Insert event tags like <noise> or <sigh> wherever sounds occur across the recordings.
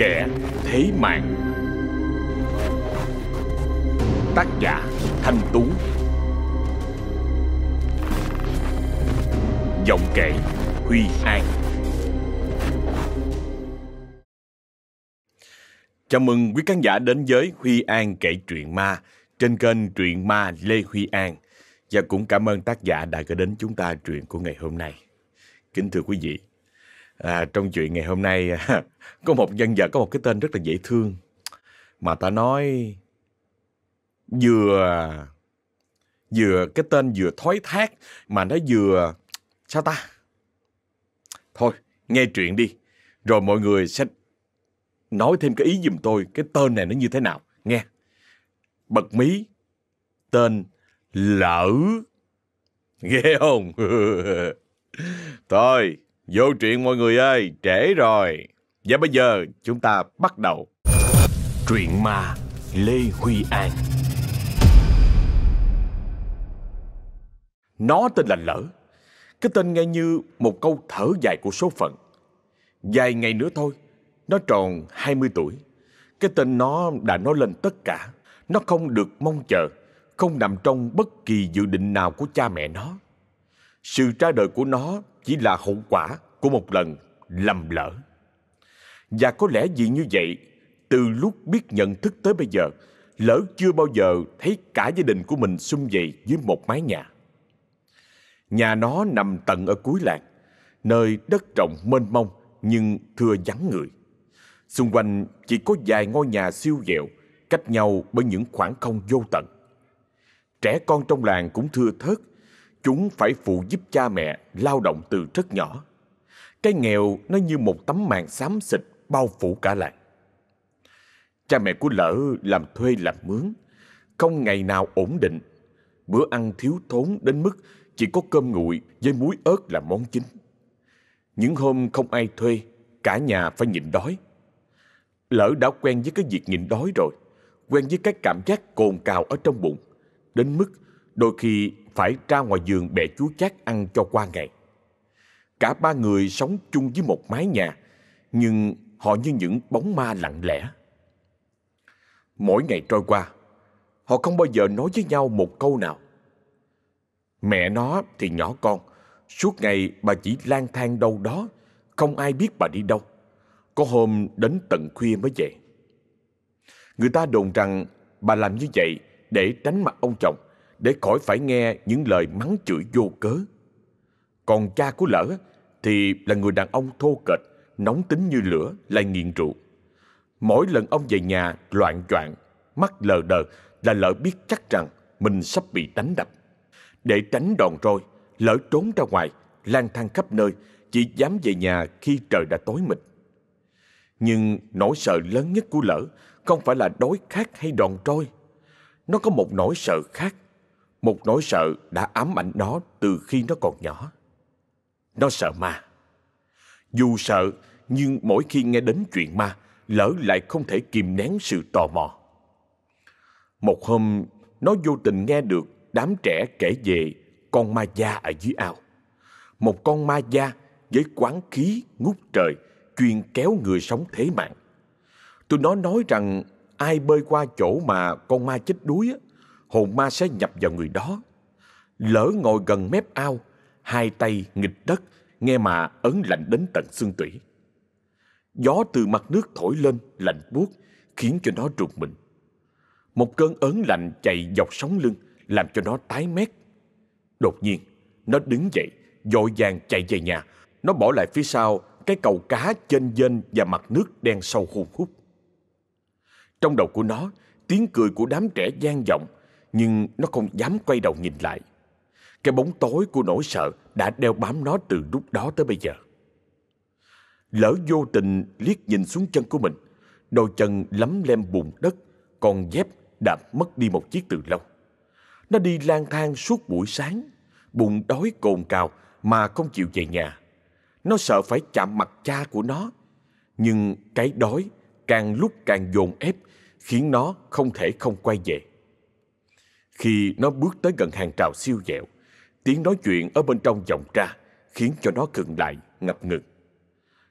kẻ thế mạng. Tác giả Thanh Tú. Giọng kể Huy An. Chào mừng quý khán giả đến với Huy An kể truyện ma trên kênh truyện ma Lê Huy An. Và cũng cảm ơn tác giả đã gửi đến chúng ta truyện của ngày hôm nay. Kính thưa quý vị, à, trong chuyện ngày hôm nay à, <laughs> có một nhân vật có một cái tên rất là dễ thương mà ta nói vừa vừa cái tên vừa thói thác mà nó vừa sao ta? Thôi nghe chuyện đi rồi mọi người sẽ nói thêm cái ý giùm tôi cái tên này nó như thế nào nghe. Bật mí tên lỡ. Ghê không? <laughs> Thôi vô chuyện mọi người ơi trễ rồi. Và bây giờ chúng ta bắt đầu. Truyện ma lê huy an. Nó tên là lỡ. Cái tên nghe như một câu thở dài của số phận. Vài ngày nữa thôi nó tròn 20 tuổi. Cái tên nó đã nói lên tất cả. Nó không được mong chờ, không nằm trong bất kỳ dự định nào của cha mẹ nó. Sự ra đời của nó chỉ là hậu quả của một lần lầm lỡ. Và có lẽ vì như vậy, từ lúc biết nhận thức tới bây giờ, lỡ chưa bao giờ thấy cả gia đình của mình xung vầy dưới một mái nhà. Nhà nó nằm tận ở cuối làng, nơi đất rộng mênh mông nhưng thưa vắng người. Xung quanh chỉ có vài ngôi nhà siêu dẹo cách nhau bởi những khoảng không vô tận. Trẻ con trong làng cũng thưa thớt, chúng phải phụ giúp cha mẹ lao động từ rất nhỏ. Cái nghèo nó như một tấm màn xám xịt bao phủ cả làng. Cha mẹ của lỡ làm thuê làm mướn, không ngày nào ổn định. Bữa ăn thiếu thốn đến mức chỉ có cơm nguội với muối ớt là món chính. Những hôm không ai thuê, cả nhà phải nhịn đói. Lỡ đã quen với cái việc nhịn đói rồi, quen với cái cảm giác cồn cào ở trong bụng, đến mức đôi khi phải ra ngoài giường bẻ chuối chát ăn cho qua ngày. Cả ba người sống chung với một mái nhà, nhưng họ như những bóng ma lặng lẽ. Mỗi ngày trôi qua, họ không bao giờ nói với nhau một câu nào. Mẹ nó thì nhỏ con, suốt ngày bà chỉ lang thang đâu đó, không ai biết bà đi đâu. Có hôm đến tận khuya mới về. Người ta đồn rằng bà làm như vậy để tránh mặt ông chồng, để khỏi phải nghe những lời mắng chửi vô cớ. Còn cha của lỡ thì là người đàn ông thô kệch, nóng tính như lửa, lại nghiện rượu. Mỗi lần ông về nhà loạn choạng, mắt lờ đờ là lỡ biết chắc rằng mình sắp bị đánh đập. Để tránh đòn roi, lỡ trốn ra ngoài, lang thang khắp nơi, chỉ dám về nhà khi trời đã tối mịt. Nhưng nỗi sợ lớn nhất của lỡ không phải là đói khát hay đòn roi, Nó có một nỗi sợ khác, một nỗi sợ đã ám ảnh nó từ khi nó còn nhỏ. Nó sợ ma. Dù sợ, nhưng mỗi khi nghe đến chuyện ma, lỡ lại không thể kìm nén sự tò mò. Một hôm, nó vô tình nghe được đám trẻ kể về con ma da ở dưới ao. Một con ma da với quán khí ngút trời, chuyên kéo người sống thế mạng. Tụi nó nói rằng ai bơi qua chỗ mà con ma chết đuối, hồn ma sẽ nhập vào người đó. Lỡ ngồi gần mép ao, hai tay nghịch đất, nghe mà ấn lạnh đến tận xương tủy. Gió từ mặt nước thổi lên lạnh buốt khiến cho nó rụt mình. Một cơn ớn lạnh chạy dọc sống lưng làm cho nó tái mét. Đột nhiên, nó đứng dậy, dội vàng chạy về nhà. Nó bỏ lại phía sau cái cầu cá trên dên và mặt nước đen sâu hù hút. Trong đầu của nó, tiếng cười của đám trẻ gian vọng, nhưng nó không dám quay đầu nhìn lại. Cái bóng tối của nỗi sợ đã đeo bám nó từ lúc đó tới bây giờ. Lỡ vô tình liếc nhìn xuống chân của mình, đôi chân lấm lem bùn đất, còn dép đã mất đi một chiếc từ lâu. Nó đi lang thang suốt buổi sáng, bụng đói cồn cào mà không chịu về nhà. Nó sợ phải chạm mặt cha của nó, nhưng cái đói càng lúc càng dồn ép khiến nó không thể không quay về. Khi nó bước tới gần hàng trào siêu dẹo, tiếng nói chuyện ở bên trong vọng ra khiến cho nó khựng lại, ngập ngừng.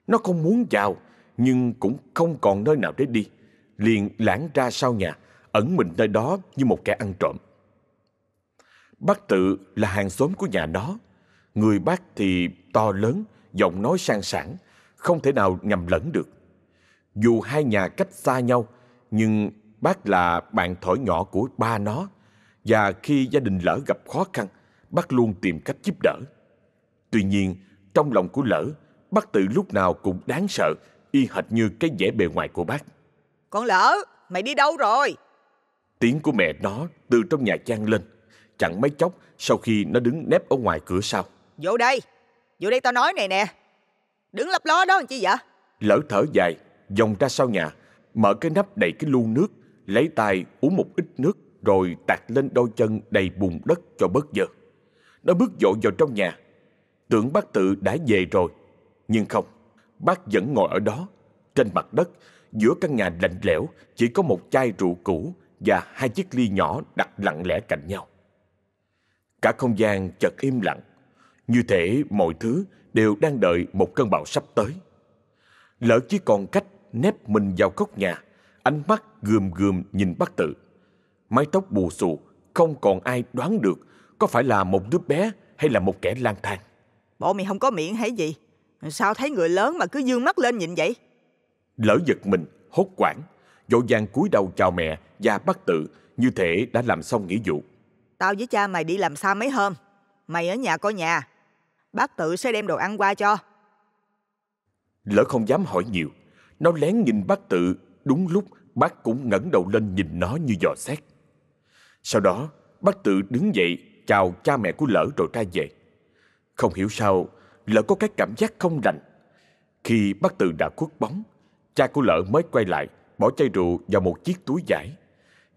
Nó không muốn vào, nhưng cũng không còn nơi nào để đi, liền lãng ra sau nhà, ẩn mình nơi đó như một kẻ ăn trộm. Bác tự là hàng xóm của nhà nó. Người bác thì to lớn, giọng nói sang sảng, không thể nào nhầm lẫn được. Dù hai nhà cách xa nhau, nhưng bác là bạn thổi nhỏ của ba nó. Và khi gia đình lỡ gặp khó khăn, bác luôn tìm cách giúp đỡ. Tuy nhiên, trong lòng của lỡ, bác tự lúc nào cũng đáng sợ, y hệt như cái vẻ bề ngoài của bác. Con lỡ, mày đi đâu rồi? Tiếng của mẹ nó từ trong nhà trang lên, chẳng mấy chốc sau khi nó đứng nép ở ngoài cửa sau. Vô đây, vô đây tao nói này nè. Đứng lấp ló đó làm chi vậy? Lỡ thở dài, vòng ra sau nhà, mở cái nắp đầy cái lu nước, lấy tay uống một ít nước rồi tạt lên đôi chân đầy bùn đất cho bớt dơ. Nó bước dội vào trong nhà, tưởng bác tự đã về rồi, nhưng không, bác vẫn ngồi ở đó, trên mặt đất, giữa căn nhà lạnh lẽo chỉ có một chai rượu cũ và hai chiếc ly nhỏ đặt lặng lẽ cạnh nhau. Cả không gian chợt im lặng, như thể mọi thứ đều đang đợi một cơn bão sắp tới. Lỡ chỉ còn cách nép mình vào góc nhà, ánh mắt gườm gườm nhìn bác tự. Mái tóc bù xù, không còn ai đoán được có phải là một đứa bé hay là một kẻ lang thang. Bộ mày không có miệng hay gì? Sao thấy người lớn mà cứ dương mắt lên nhìn vậy? Lỡ giật mình, hốt quảng, dội vàng cúi đầu chào mẹ và bác tự như thể đã làm xong nghĩa vụ. Tao với cha mày đi làm xa mấy hôm. Mày ở nhà coi nhà. Bác tự sẽ đem đồ ăn qua cho. Lỡ không dám hỏi nhiều, nó lén nhìn bác tự đúng lúc bác cũng ngẩng đầu lên nhìn nó như dò xét. Sau đó, bác tự đứng dậy chào cha mẹ của lỡ rồi ra về. Không hiểu sao, lỡ có cái cảm giác không rành. Khi bác Từ đã khuất bóng, cha của lỡ mới quay lại, bỏ chai rượu vào một chiếc túi vải.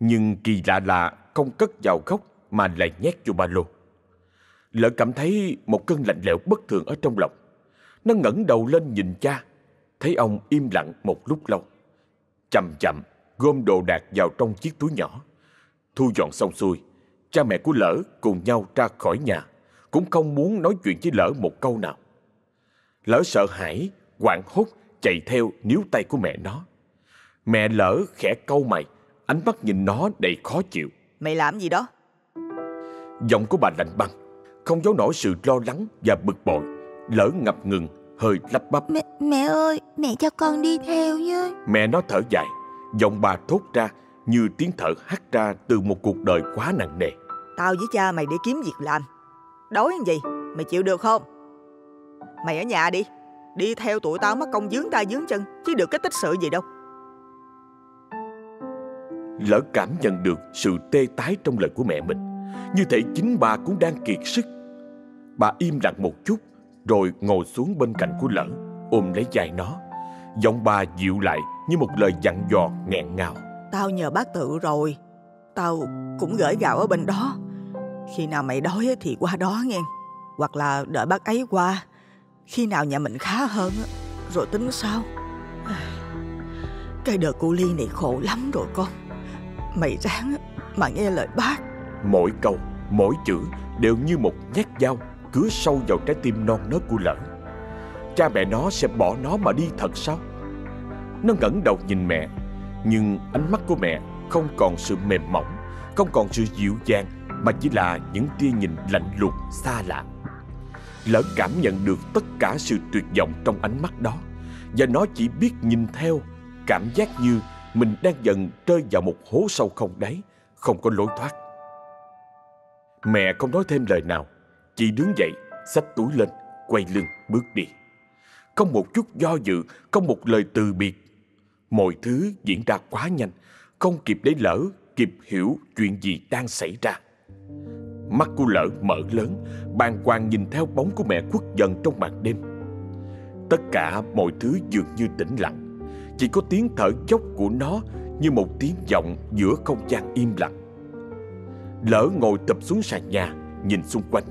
Nhưng kỳ lạ là không cất vào góc mà lại nhét vô ba lô. Lỡ cảm thấy một cơn lạnh lẽo bất thường ở trong lòng. Nó ngẩng đầu lên nhìn cha, thấy ông im lặng một lúc lâu. Chậm chậm gom đồ đạc vào trong chiếc túi nhỏ. Thu dọn xong xuôi, cha mẹ của Lỡ cùng nhau ra khỏi nhà, cũng không muốn nói chuyện với Lỡ một câu nào. Lỡ sợ hãi, quảng hốt chạy theo níu tay của mẹ nó. Mẹ Lỡ khẽ câu mày, ánh mắt nhìn nó đầy khó chịu. Mày làm gì đó? Giọng của bà lạnh băng, không giấu nổi sự lo lắng và bực bội. Lỡ ngập ngừng, hơi lắp bắp. Mẹ, mẹ ơi, mẹ cho con đi theo với. Mẹ nó thở dài, giọng bà thốt ra như tiếng thở hắt ra từ một cuộc đời quá nặng nề. Tao với cha mày đi kiếm việc làm. Đói gì? Mày chịu được không? Mày ở nhà đi. Đi theo tụi tao mất công dướng tay dướng chân, chứ được cái tích sự gì đâu. Lỡ cảm nhận được sự tê tái trong lời của mẹ mình, như thể chính bà cũng đang kiệt sức. Bà im lặng một chút, rồi ngồi xuống bên cạnh của Lỡ, ôm lấy vai nó. Giọng bà dịu lại như một lời dặn dò nghẹn ngào. Tao nhờ bác tự rồi. Tao cũng gửi gạo ở bên đó. Khi nào mày đói thì qua đó nghe. Hoặc là đợi bác ấy qua. Khi nào nhà mình khá hơn rồi tính sao. Cái đời cô Ly này khổ lắm rồi con. Mày ráng mà nghe lời bác. Mỗi câu, mỗi chữ đều như một nhát dao cứa sâu vào trái tim non nớt của Lỡ. Cha mẹ nó sẽ bỏ nó mà đi thật sao? Nó ngẩng đầu nhìn mẹ, nhưng ánh mắt của mẹ không còn sự mềm mỏng, không còn sự dịu dàng, mà chỉ là những tia nhìn lạnh lùng xa lạ. Lỡ cảm nhận được tất cả sự tuyệt vọng trong ánh mắt đó, và nó chỉ biết nhìn theo, cảm giác như mình đang dần rơi vào một hố sâu không đáy, không có lối thoát. Mẹ không nói thêm lời nào, chỉ đứng dậy, xách túi lên, quay lưng, bước đi. Không một chút do dự, không một lời từ biệt. Mọi thứ diễn ra quá nhanh, không kịp để lỡ, kịp hiểu chuyện gì đang xảy ra. Mắt cô lỡ mở lớn, bàng hoàng nhìn theo bóng của mẹ khuất dần trong màn đêm. Tất cả mọi thứ dường như tĩnh lặng, chỉ có tiếng thở dốc của nó như một tiếng vọng giữa không gian im lặng. Lỡ ngồi tập xuống sàn nhà, nhìn xung quanh.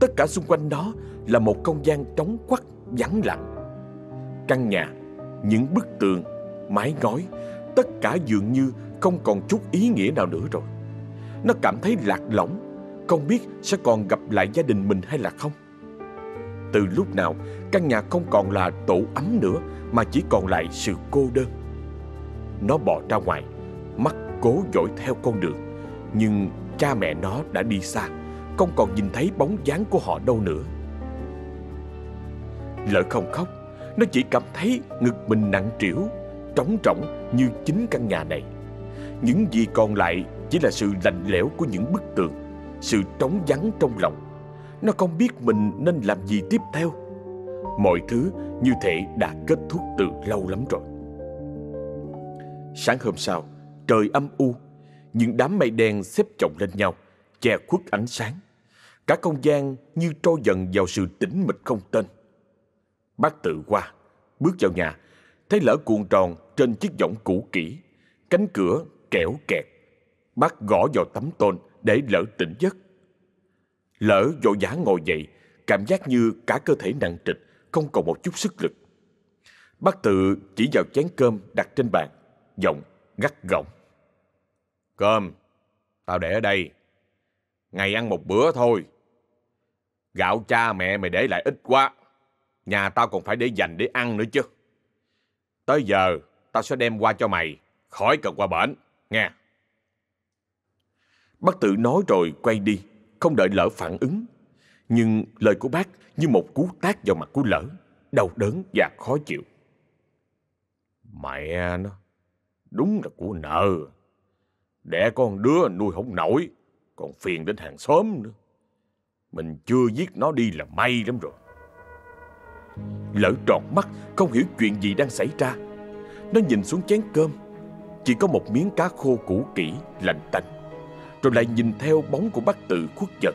Tất cả xung quanh đó là một không gian trống quắc, vắng lặng. Căn nhà, những bức tường, mái ngói, tất cả dường như không còn chút ý nghĩa nào nữa rồi. Nó cảm thấy lạc lõng, không biết sẽ còn gặp lại gia đình mình hay là không. Từ lúc nào căn nhà không còn là tổ ấm nữa Mà chỉ còn lại sự cô đơn. Nó bò ra ngoài Mắt cố dõi theo con đường. Nhưng cha mẹ nó đã đi xa Không còn nhìn thấy bóng dáng của họ đâu nữa. Lỡ không khóc Nó chỉ cảm thấy ngực mình nặng trĩu Trống rỗng như chính căn nhà này. Những gì còn lại chỉ là sự lạnh lẽo của những bức tường, Sự trống vắng trong lòng. Nó không biết mình nên làm gì tiếp theo. Mọi thứ như thể đã kết thúc từ lâu lắm rồi. Sáng hôm sau, Trời âm u, Những đám mây đen xếp chồng lên nhau, Che khuất ánh sáng. Cả không gian như trôi dần vào sự tĩnh mịch không tên. Bác tự qua, Bước vào nhà, Thấy lỡ cuộn tròn trên chiếc võng cũ kỹ, Cánh cửa kẻo kẹt. Bác gõ vào tấm tôn để lỡ tỉnh giấc. Lỡ vội vã ngồi dậy, Cảm giác như cả cơ thể nặng trịch, Không còn một chút sức lực. Bác tự chỉ vào chén cơm đặt trên bàn, Giọng gắt gỏng. Cơm, Tao để ở đây. Ngày ăn một bữa thôi. Gạo cha mẹ mày để lại ít quá, Nhà tao còn phải để dành để ăn nữa chứ. Tới giờ, tao sẽ đem qua cho mày, Khỏi cần qua bển, Nghe. Bác tự nói rồi quay đi Không đợi lỡ phản ứng. Nhưng lời của bác như một cú tát vào mặt của lỡ Đau đớn và khó chịu. Mẹ nó Đúng là của nợ. Đẻ con đứa nuôi không nổi Còn phiền đến hàng xóm nữa. Mình chưa giết nó đi là may lắm rồi. Lỡ tròn mắt Không hiểu chuyện gì đang xảy ra. Nó nhìn xuống chén cơm Chỉ có một miếng cá khô cũ kỹ lạnh tanh rồi lại nhìn theo bóng của bác tự khuất dần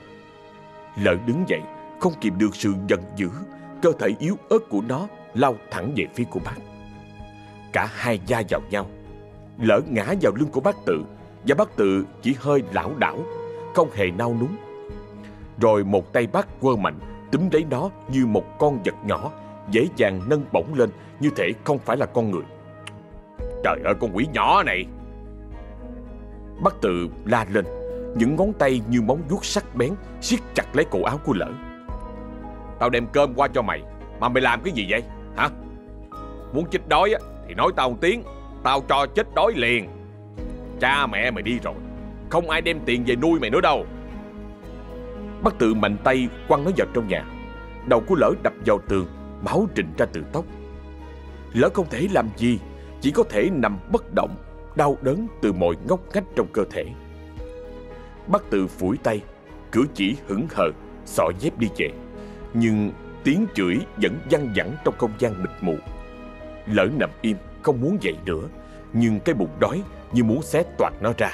Lỡ đứng dậy, Không kìm được sự giận dữ, Cơ thể yếu ớt của nó Lao thẳng về phía của bác. Cả hai da vào nhau, Lỡ ngã vào lưng của bác tự Và bác tự chỉ hơi lảo đảo, Không hề nao núng. Rồi một tay bác quơ mạnh, túm lấy nó như một con vật nhỏ, dễ dàng nâng bổng lên như thể không phải là con người. Trời ơi, con quỷ nhỏ này! Bác tự la lên những ngón tay như móng vuốt sắc bén siết chặt lấy cổ áo của lỡ. Tao đem cơm qua cho mày. Mà mày làm cái gì vậy? Hả? Muốn chết đói á, thì nói tao một tiếng. Tao cho chết đói liền. Cha mẹ mày đi rồi. Không ai đem tiền về nuôi mày nữa đâu. Bác tự mạnh tay quăng nó vào trong nhà. Đầu của lỡ đập vào tường, Máu trịnh ra từ tóc. Lỡ không thể làm gì, Chỉ có thể nằm bất động, Đau đớn từ mọi ngóc ngách trong cơ thể. Bác tự phủi tay Cử chỉ hững hờ Xỏ dép đi về Nhưng tiếng chửi vẫn văng vẳng trong không gian mịt mù Lỡ nằm im không muốn dậy nữa Nhưng cái bụng đói như muốn xé toạc nó ra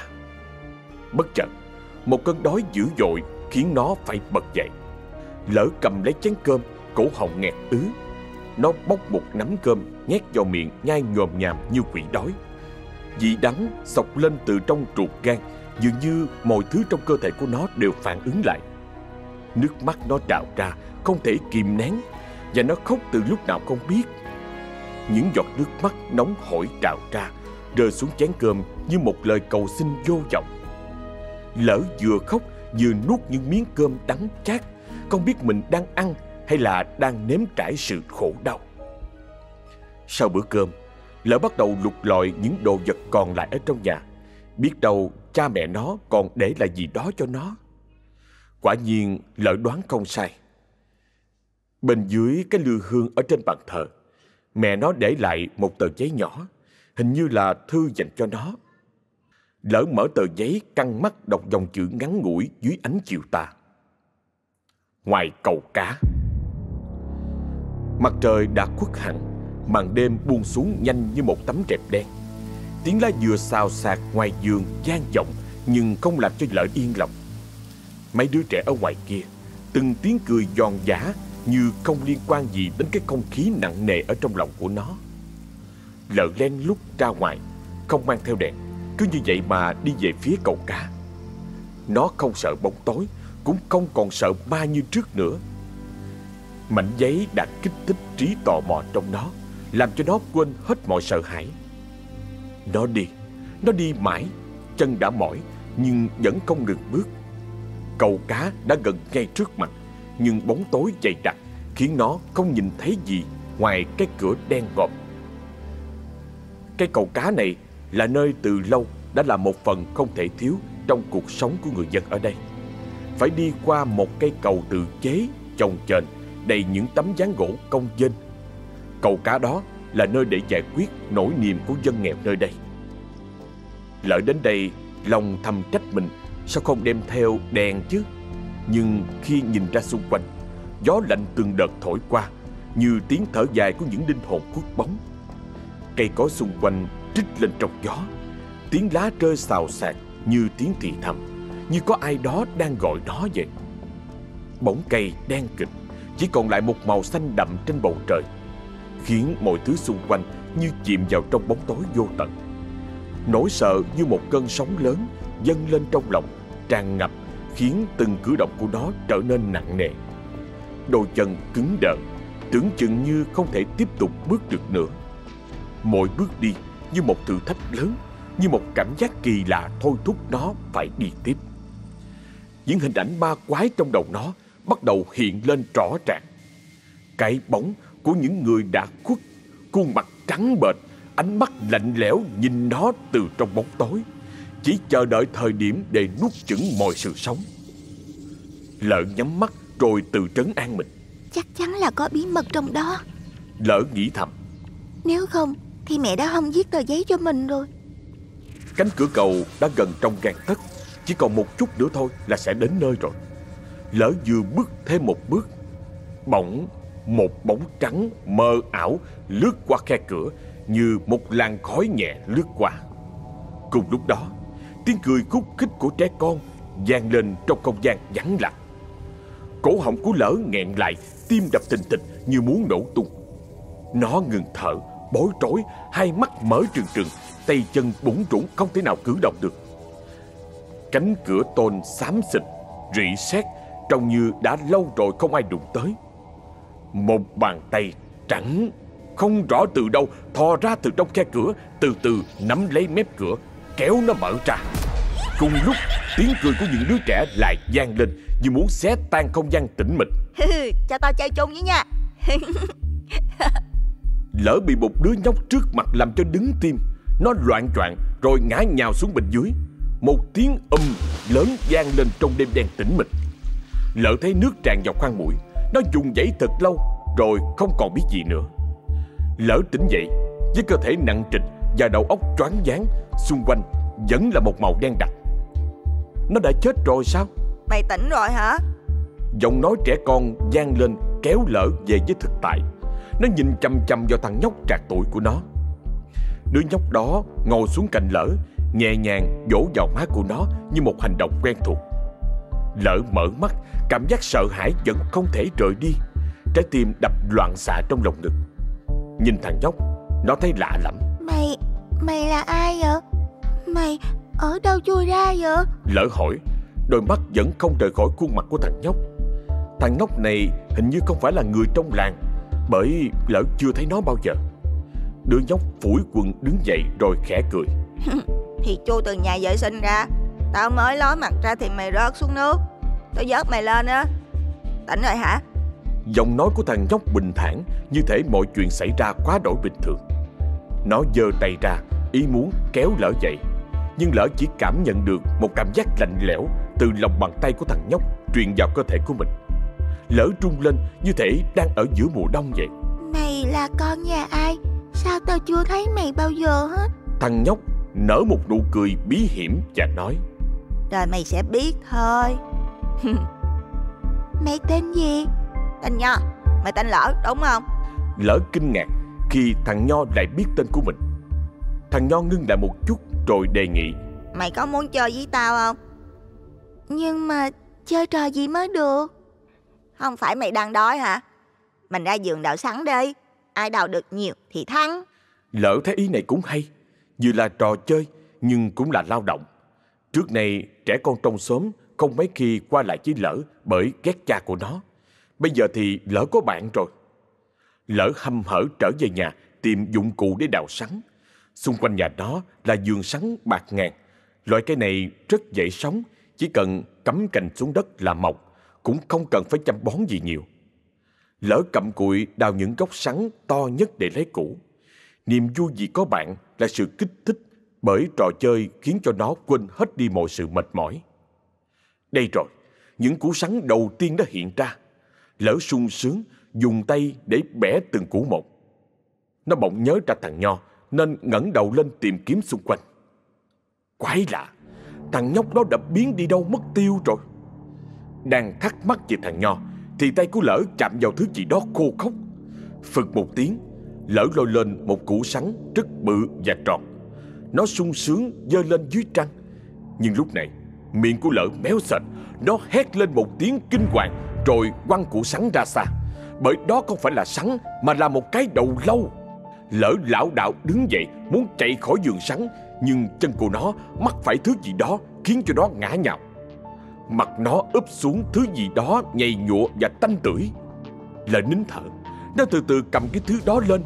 Bất chợt Một cơn đói dữ dội khiến nó phải bật dậy. Lỡ cầm lấy chén cơm, cổ họng nghẹt ứ. Nó bóc một nắm cơm nhét vào miệng nhai nhòm nhàm như quỷ đói. Vị đắng sọc lên từ trong ruột gan, dường như mọi thứ trong cơ thể của nó đều phản ứng lại. Nước mắt nó trào ra, không thể kìm nén, và nó khóc từ lúc nào không biết. Những giọt nước mắt nóng hổi trào ra, rơi xuống chén cơm như một lời cầu xin vô vọng. Lỡ vừa khóc vừa nuốt những miếng cơm đắng chát, không biết mình đang ăn hay là đang nếm trải sự khổ đau. Sau bữa cơm, lỡ bắt đầu lục lọi những đồ vật còn lại ở trong nhà. Biết đâu cha mẹ nó còn để lại gì đó cho nó. Quả nhiên lỡ đoán không sai. Bên dưới cái lư hương ở trên bàn thờ, mẹ nó để lại một tờ giấy nhỏ, hình như là thư dành cho nó. Lỡ mở tờ giấy căng mắt đọc dòng chữ ngắn ngủi dưới ánh chiều tà. Ngoài cầu cá Mặt trời đã khuất hẳn Màn đêm buông xuống nhanh như một tấm rẹp đen Tiếng lá dừa xào xạc ngoài giường gian vọng, Nhưng không làm cho lỡ yên lòng. Mấy đứa trẻ ở ngoài kia, Từng tiếng cười giòn giả Như không liên quan gì đến cái không khí nặng nề ở trong lòng của nó. Lợi len lúc ra ngoài, Không mang theo đèn, cứ như vậy mà đi về phía cầu cá Nó không sợ bóng tối, Cũng không còn sợ ma như trước nữa. Mảnh giấy đã kích thích trí tò mò trong nó, Làm cho nó quên hết mọi sợ hãi. Nó đi Nó đi mãi, Chân đã mỏi, Nhưng vẫn không ngừng bước Cầu cá đã gần ngay trước mặt, Nhưng bóng tối dày đặc khiến nó không nhìn thấy gì ngoài cái cửa đen ngòm. Cái cầu cá này là nơi từ lâu đã là một phần không thể thiếu trong cuộc sống của người dân ở đây. Phải đi qua một cây cầu tự chế, chồng chền, đầy những tấm ván gỗ công dên. Cầu cá đó là nơi để giải quyết nỗi niềm của dân nghèo nơi đây. Lỡ đến đây, lòng thầm trách mình sao không đem theo đèn chứ? Nhưng khi nhìn ra xung quanh, gió lạnh từng đợt thổi qua, như tiếng thở dài của những linh hồn khuất bóng. Cây cối xung quanh trích lên trong gió, tiếng lá rơi xào xạc như tiếng thì thầm, như có ai đó đang gọi nó vậy. Bóng cây đen kịch, chỉ còn lại một màu xanh đậm trên bầu trời, khiến mọi thứ xung quanh như chìm vào trong bóng tối vô tận. Nỗi sợ như một cơn sóng lớn dâng lên trong lòng, tràn ngập, khiến từng cử động của nó trở nên nặng nề. Đôi chân cứng đờ, tưởng chừng như không thể tiếp tục bước được nữa. Mỗi bước đi như một thử thách lớn, như một cảm giác kỳ lạ thôi thúc nó phải đi tiếp. Những hình ảnh ma quái trong đầu nó bắt đầu hiện lên rõ ràng. Cái bóng của những người đã khuất, khuôn mặt trắng bệch, ánh mắt lạnh lẽo nhìn nó từ trong bóng tối, chỉ chờ đợi thời điểm để nuốt chửng mọi sự sống. Lỡ nhắm mắt rồi tự trấn an mình. Chắc chắn là có bí mật trong đó Lỡ nghĩ thầm, Nếu không thì mẹ đã không viết tờ giấy cho mình rồi cánh cửa cầu đã gần trong gang tấc, chỉ còn một chút nữa thôi là sẽ đến nơi rồi. Lỡ vừa bước thêm một bước, bỗng một bóng trắng mờ ảo lướt qua khe cửa như một làn khói nhẹ lướt qua. Cùng lúc đó, tiếng cười khúc khích của trẻ con vang lên trong không gian vắng lặng. Cổ họng của lỡ nghẹn lại, tim đập thình thịch như muốn nổ tung. Nó ngừng thở, bối rối, hai mắt mở trừng trừng, tay chân bủng rủng không thể nào cử động được. Cánh cửa tôn xám xịt, rỉ sét, trông như đã lâu rồi không ai đụng tới. Một bàn tay trắng, không rõ từ đâu, thò ra từ trong khe cửa, từ từ nắm lấy mép cửa, kéo nó mở ra. Cùng lúc, tiếng cười của những đứa trẻ lại vang lên như muốn xé tan không gian tĩnh mịch. Cho tao chơi chung với nha <laughs> Lỡ bị một đứa nhóc trước mặt làm cho đứng tim Nó loạn choạng rồi ngã nhào xuống bên dưới Một tiếng âm lớn vang lên trong đêm đen tĩnh mịch Lỡ thấy nước tràn vào khoang mũi Nó dùng dãy thật lâu Rồi không còn biết gì nữa. Lỡ tỉnh dậy Với cơ thể nặng trịch Và đầu óc choáng váng Xung quanh vẫn là một màu đen đặc. Nó đã chết rồi sao? Mày tỉnh rồi hả? Giọng nói trẻ con vang lên kéo lỡ về với thực tại. Nó nhìn chăm chăm vào thằng nhóc trạc tuổi của nó. Đứa nhóc đó ngồi xuống cạnh lỡ Nhẹ nhàng vỗ vào má của nó như một hành động quen thuộc Lỡ mở mắt Cảm giác sợ hãi vẫn không thể rời đi. Trái tim đập loạn xạ trong lòng ngực. Nhìn thằng nhóc Nó thấy lạ lắm. Mày, mày là ai vậy? Mày ở đâu chui ra vậy? Lỡ hỏi Đôi mắt vẫn không rời khỏi khuôn mặt của thằng nhóc. Thằng nhóc này hình như không phải là người trong làng Bởi lỡ chưa thấy nó bao giờ. Đứa nhóc phủi quần đứng dậy rồi khẽ cười. <laughs> Thì chui từ nhà vệ sinh ra Tao mới ló mặt ra thì mày rớt xuống nước. Tao vớt mày lên á. Tỉnh rồi hả? Giọng nói của thằng nhóc bình thản Như thể mọi chuyện xảy ra quá đổi bình thường. Nó giơ tay ra Ý muốn kéo lỡ dậy. Nhưng lỡ chỉ cảm nhận được Một cảm giác lạnh lẽo Từ lòng bàn tay của thằng nhóc Truyền vào cơ thể của mình. Lỡ rung lên như thể đang ở giữa mùa đông vậy. Mày là con nhà ai? Sao tao chưa thấy mày bao giờ hết? Thằng nhóc nở một nụ cười bí hiểm và nói Rồi mày sẽ biết thôi. <laughs> Mày tên gì? Tên Nho. Mày tên Lỡ đúng không? Lỡ kinh ngạc khi thằng Nho lại biết tên của mình. Thằng Nho ngưng lại một chút rồi đề nghị. Mày có muốn chơi với tao không? Nhưng mà chơi trò gì mới được? Không phải mày đang đói hả? Mình ra giường đào sắn đi. Ai đào được nhiều thì thắng. Lỡ thấy ý này cũng hay. Vừa là trò chơi nhưng cũng là lao động Trước nay, trẻ con trong xóm không mấy khi qua lại với Lỡ bởi ghét cha của nó. Bây giờ thì Lỡ có bạn rồi. Lỡ hăm hở trở về nhà, tìm dụng cụ để đào sắn. Xung quanh nhà đó là giường sắn bạc ngàn. Loại cây này rất dễ sống, Chỉ cần cắm cành xuống đất là mọc, Cũng không cần phải chăm bón gì nhiều. Lỡ cầm cụi đào những gốc sắn to nhất để lấy củ. Niềm vui vì có bạn là sự kích thích bởi trò chơi khiến cho nó quên hết đi mọi sự mệt mỏi. Đây rồi, những củ sắn đầu tiên đã hiện ra. Lỡ sung sướng, dùng tay để bẻ từng củ một. Nó bỗng nhớ ra thằng Nho, nên ngẩng đầu lên tìm kiếm xung quanh. Quái lạ, thằng nhóc đó đã biến đi đâu mất tiêu rồi. Đang thắc mắc về thằng Nho, thì tay của lỡ chạm vào thứ gì đó khô khốc. Phực một tiếng, lỡ lôi lên một củ sắn rất bự và tròn. Nó sung sướng dơ lên dưới trăng. Nhưng lúc này, miệng của lỡ méo sệt, nó hét lên một tiếng kinh hoàng rồi quăng củ sắn ra xa. Bởi đó không phải là sắn mà là một cái đầu lâu. Lỡ lão đạo đứng dậy muốn chạy khỏi giường sắn Nhưng chân của nó mắc phải thứ gì đó khiến cho nó ngã nhào Mặt nó úp xuống thứ gì đó nhầy nhụa và tanh tưởi Lỡ nín thở Nó từ từ cầm cái thứ đó lên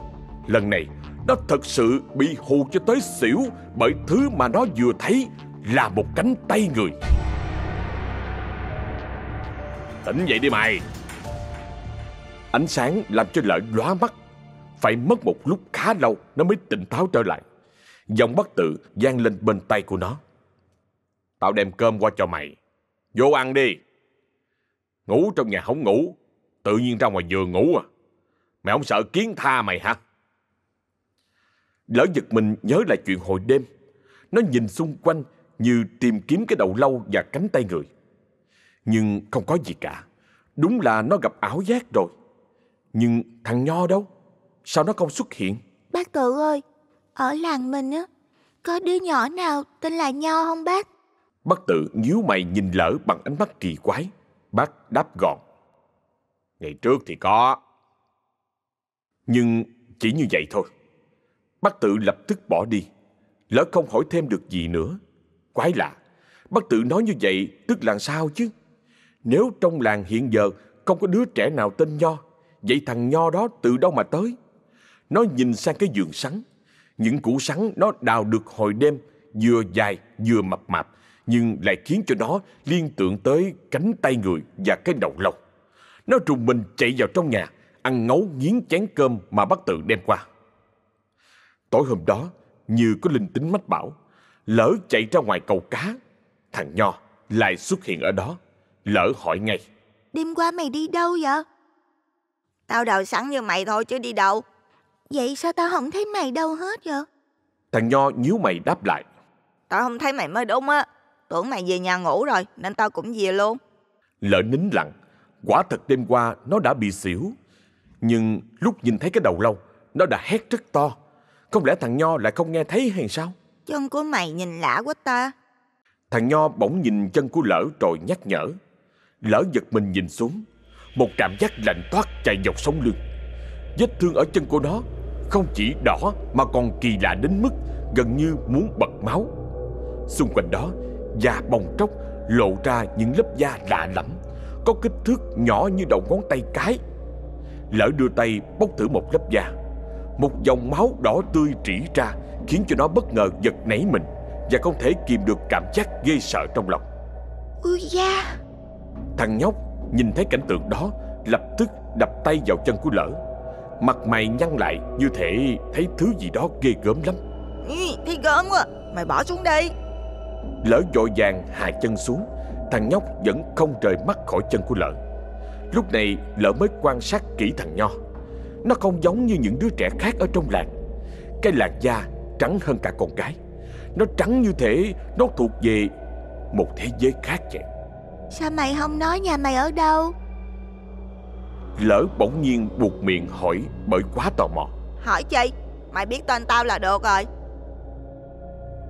Lần này nó thật sự bị hù cho tới xỉu Bởi thứ mà nó vừa thấy là một cánh tay người Tỉnh dậy đi mày Ánh sáng làm cho lợi lóa mắt phải mất một lúc khá lâu nó mới tỉnh táo trở lại. Giọng bất tự vang lên bên tay của nó. Tao đem cơm qua cho mày. Vô ăn đi. Ngủ trong nhà không ngủ. Tự nhiên ra ngoài giường ngủ à. Mày không sợ kiến tha mày hả? Lỡ giật mình nhớ lại chuyện hồi đêm. Nó nhìn xung quanh như tìm kiếm cái đầu lâu và cánh tay người. Nhưng không có gì cả. Đúng là nó gặp ảo giác rồi. Nhưng thằng Nho đâu? Sao nó không xuất hiện? Bác tự ơi, ở làng mình á, có đứa nhỏ nào tên là Nho không bác? Bác tự nhíu mày nhìn lỡ bằng ánh mắt kỳ quái. Bác đáp gọn. Ngày trước thì có. Nhưng chỉ như vậy thôi. Bác tự lập tức bỏ đi. Lỡ không hỏi thêm được gì nữa. Quái lạ. Bác tự nói như vậy tức là sao chứ? Nếu trong làng hiện giờ không có đứa trẻ nào tên Nho, vậy thằng Nho đó từ đâu mà tới? Nó nhìn sang cái giường sắn. Những củ sắn nó đào được hồi đêm vừa dài vừa mập mạp nhưng lại khiến cho nó liên tưởng tới cánh tay người và cái đầu lâu. Nó trùng mình chạy vào trong nhà, ăn ngấu nghiến chén cơm mà bác tự đem qua. Tối hôm đó, như có linh tính mách bảo, lỡ chạy ra ngoài cầu cá, thằng Nho lại xuất hiện ở đó, lỡ hỏi ngay. Đêm qua mày đi đâu vậy? Tao đào sẵn như mày thôi chứ đi đâu. Vậy sao tao không thấy mày đâu hết vậy? Thằng Nho nhíu mày đáp lại. Tao không thấy mày mới đúng á. Tưởng mày về nhà ngủ rồi nên tao cũng về luôn. Lỡ nín lặng. Quả thật đêm qua nó đã bị xỉu. Nhưng lúc nhìn thấy cái đầu lâu, nó đã hét rất to. Không lẽ thằng Nho lại không nghe thấy hay sao? Chân của mày nhìn lạ quá ta. Thằng Nho bỗng nhìn chân của Lỡ rồi nhắc nhở. Lỡ giật mình nhìn xuống. Một cảm giác lạnh toát chạy dọc sống lưng. Vết thương ở chân của nó không chỉ đỏ mà còn kỳ lạ đến mức gần như muốn bật máu. Xung quanh đó, da bong tróc lộ ra những lớp da lạ lẫm, có kích thước nhỏ như đầu ngón tay cái. Lỡ đưa tay bóc thử một lớp da, một dòng máu đỏ tươi rỉ ra khiến cho nó bất ngờ giật nảy mình và không thể kìm được cảm giác ghê sợ trong lòng. Ui da! Thằng nhóc nhìn thấy cảnh tượng đó lập tức đập tay vào chân của lỡ. Mặt mày nhăn lại như thể thấy thứ gì đó ghê gớm lắm. Ý, Thấy gớm quá Mày bỏ xuống đi. Lỡ dội vàng hạ chân xuống Thằng nhóc vẫn không rời mắt khỏi chân của lỡ. Lúc này lỡ mới quan sát kỹ thằng Nho Nó không giống như những đứa trẻ khác ở trong làng. Cái làn da trắng hơn cả con gái. Nó trắng như thể nó thuộc về một thế giới khác vậy. Sao mày không nói nhà mày ở đâu? Lỡ bỗng nhiên buộc miệng hỏi bởi quá tò mò. Hỏi chi? Mày biết tên tao là được rồi.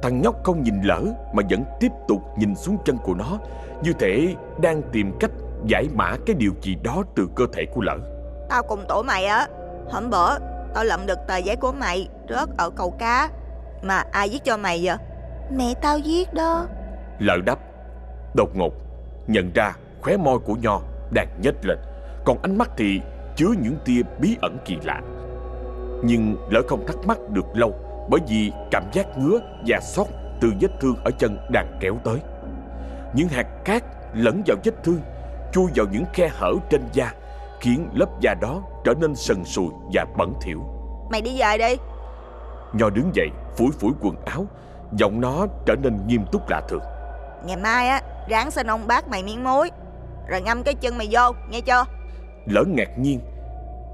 Thằng nhóc không nhìn lỡ mà vẫn tiếp tục nhìn xuống chân của nó Như thể đang tìm cách giải mã cái điều gì đó từ cơ thể của lỡ. Tao cùng tuổi mày á Hôm bữa tao lượm được tờ giấy của mày rớt ở cầu cá Mà ai viết cho mày vậy Mẹ tao viết đó Lỡ đáp Đột ngột Nhận ra khóe môi của Nho đang nhếch lên còn ánh mắt thì chứa những tia bí ẩn kỳ lạ. Nhưng lỡ không thắc mắc được lâu bởi vì cảm giác ngứa và xót từ vết thương ở chân đang kéo tới. Những hạt cát lẫn vào vết thương, chui vào những khe hở trên da, khiến lớp da đó trở nên sần sùi và bẩn thỉu. Mày đi về đi. Nho đứng dậy, phủi phủi quần áo, giọng nó trở nên nghiêm túc lạ thường. Ngày mai á, ráng xin ông bác mày miếng muối, rồi ngâm cái chân mày vô, nghe chưa? Lỡ ngạc nhiên,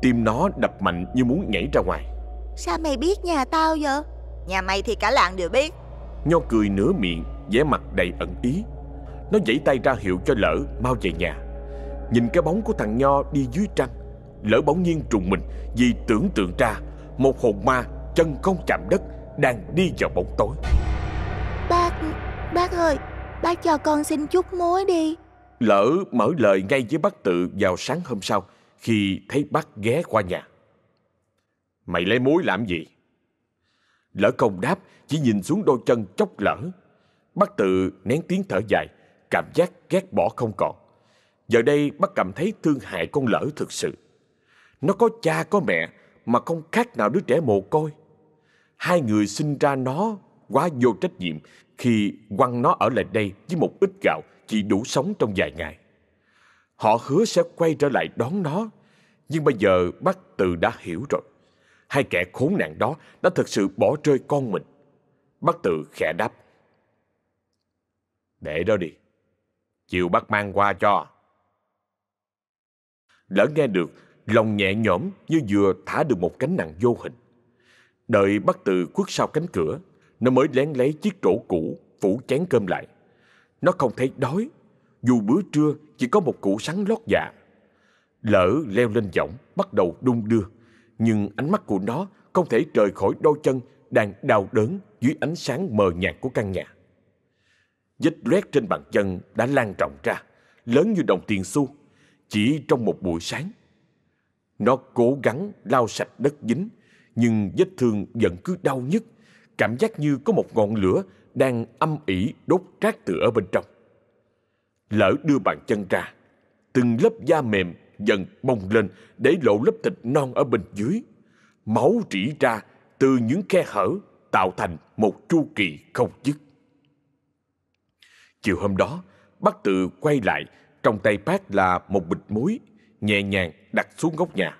tim nó đập mạnh như muốn nhảy ra ngoài. Sao mày biết nhà tao vậy? Nhà mày thì cả làng đều biết. Nho cười nửa miệng, vẻ mặt đầy ẩn ý. Nó giãy tay ra hiệu cho lỡ mau về nhà. Nhìn cái bóng của thằng Nho đi dưới trăng, lỡ bỗng nhiên trùng mình vì tưởng tượng ra một hồn ma chân không chạm đất đang đi vào bóng tối. Bác, bác ơi, bác cho con xin chút muối đi. Lỡ mở lời ngay với bác tự vào sáng hôm sau khi thấy bác ghé qua nhà. Mày lấy muối làm gì? Lỡ không đáp, chỉ nhìn xuống đôi chân chốc lỡ. Bác tự nén tiếng thở dài, cảm giác ghét bỏ không còn. Giờ đây bác cảm thấy thương hại con lỡ thực sự. Nó có cha có mẹ mà không khác nào đứa trẻ mồ côi. Hai người sinh ra nó quá vô trách nhiệm khi quăng nó ở lại đây với một ít gạo chỉ đủ sống trong vài ngày. Họ hứa sẽ quay trở lại đón nó, nhưng bây giờ bác Từ đã hiểu rồi. Hai kẻ khốn nạn đó đã thực sự bỏ rơi con mình. Bác Từ khẽ đáp. Để đó đi, chiều bác mang qua cho. Lỡ nghe được, lòng nhẹ nhõm như vừa thả được một cánh nặng vô hình. Đợi bác Từ khuất sau cánh cửa, nó mới lén lấy chiếc rổ cũ phủ chén cơm lại. Nó không thấy đói, dù bữa trưa chỉ có một củ sắn lót dạ. Lỡ leo lên võng bắt đầu đung đưa, nhưng ánh mắt của nó không thể rời khỏi đôi chân đang đau đớn dưới ánh sáng mờ nhạt của căn nhà. Vết loét trên bàn chân đã lan rộng ra, lớn như đồng tiền xu, chỉ trong một buổi sáng. Nó cố gắng lau sạch đất dính, nhưng vết thương vẫn cứ đau nhức, cảm giác như có một ngọn lửa đang âm ỉ đốt rác từ ở bên trong. Lỡ đưa bàn chân ra, từng lớp da mềm dần bong lên để lộ lớp thịt non ở bên dưới. Máu rỉ ra từ những khe hở tạo thành một chu kỳ không dứt. Chiều hôm đó, bác tự quay lại, trong tay Pat là một bịch muối, nhẹ nhàng đặt xuống góc nhà.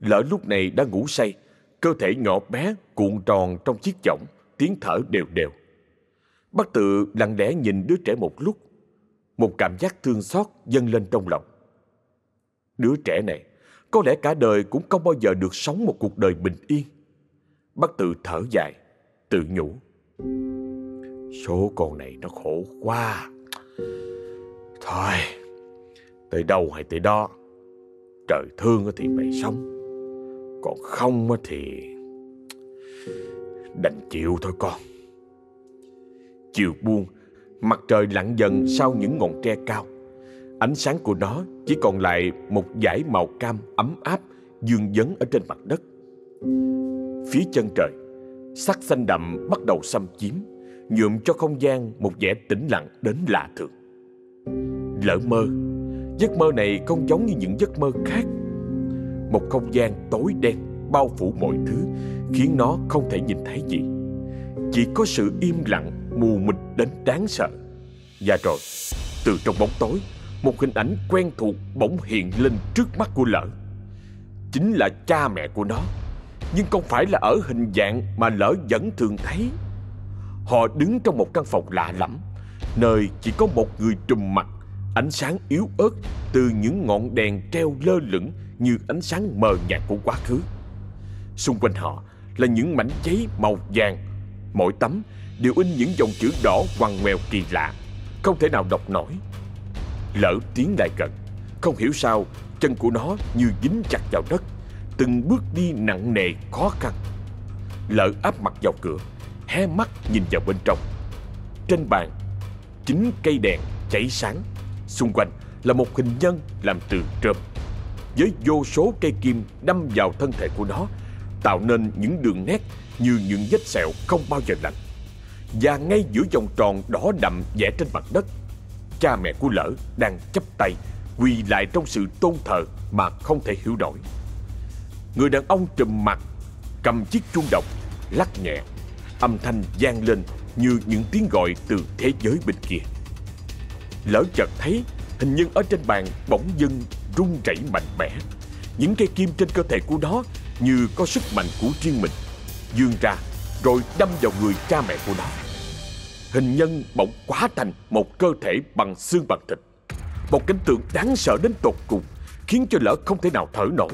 Lỡ lúc này đã ngủ say, cơ thể nhỏ bé cuộn tròn trong chiếc chõng, tiếng thở đều đều. Bác tự lặng lẽ nhìn đứa trẻ một lúc, một cảm giác thương xót dâng lên trong lòng. Đứa trẻ này có lẽ cả đời cũng không bao giờ được sống một cuộc đời bình yên. Bác tự thở dài, tự nhủ. Số con này nó khổ quá. Thôi, tới đâu hay tới đó. Trời thương thì mày sống. Còn không thì đành chịu thôi con. Chiều buông, mặt trời lặn dần sau những ngọn tre cao. Ánh sáng của nó chỉ còn lại một dải màu cam ấm áp dương dấn ở trên mặt đất. Phía chân trời, sắc xanh đậm bắt đầu xâm chiếm, nhuộm cho không gian một vẻ tĩnh lặng đến lạ thường. Lỡ mơ, giấc mơ này không giống như những giấc mơ khác. Một không gian tối đen bao phủ mọi thứ, khiến nó không thể nhìn thấy gì. Chỉ có sự im lặng mù mịt đến đáng sợ. Và rồi, từ trong bóng tối, một hình ảnh quen thuộc bỗng hiện lên trước mắt của lỡ. Chính là cha mẹ của nó, nhưng không phải là ở hình dạng mà lỡ vẫn thường thấy. Họ đứng trong một căn phòng lạ lẫm, nơi chỉ có một người trùm mặt, ánh sáng yếu ớt từ những ngọn đèn treo lơ lửng như ánh sáng mờ nhạt của quá khứ. Xung quanh họ là những mảnh giấy màu vàng, mỗi tấm đều in những dòng chữ đỏ quằn ngoèo kỳ lạ, không thể nào đọc nổi. Lỡ tiến lại gần, không hiểu sao chân của nó như dính chặt vào đất, từng bước đi nặng nề khó khăn. Lỡ áp mặt vào cửa, hé mắt nhìn vào bên trong. Trên bàn, chính cây đèn cháy sáng, xung quanh là một hình nhân làm từ trơm. Với vô số cây kim đâm vào thân thể của nó, tạo nên những đường nét như những vết sẹo không bao giờ lành. Và ngay giữa vòng tròn đỏ đậm vẽ trên mặt đất Cha mẹ của lỡ đang chấp tay Quỳ lại trong sự tôn thờ mà không thể hiểu nổi Người đàn ông trùm mặt Cầm chiếc chuông độc Lắc nhẹ Âm thanh vang lên như những tiếng gọi từ thế giới bên kia Lỡ chợt thấy Hình nhân ở trên bàn bỗng dưng rung rẩy mạnh mẽ. Những cây kim trên cơ thể của nó như có sức mạnh của riêng mình, dương ra rồi đâm vào người cha mẹ của nó. Hình nhân bỗng quá thành một cơ thể bằng xương bằng thịt. Một cảnh tượng đáng sợ đến tột cùng khiến cho lỡ không thể nào thở nổi.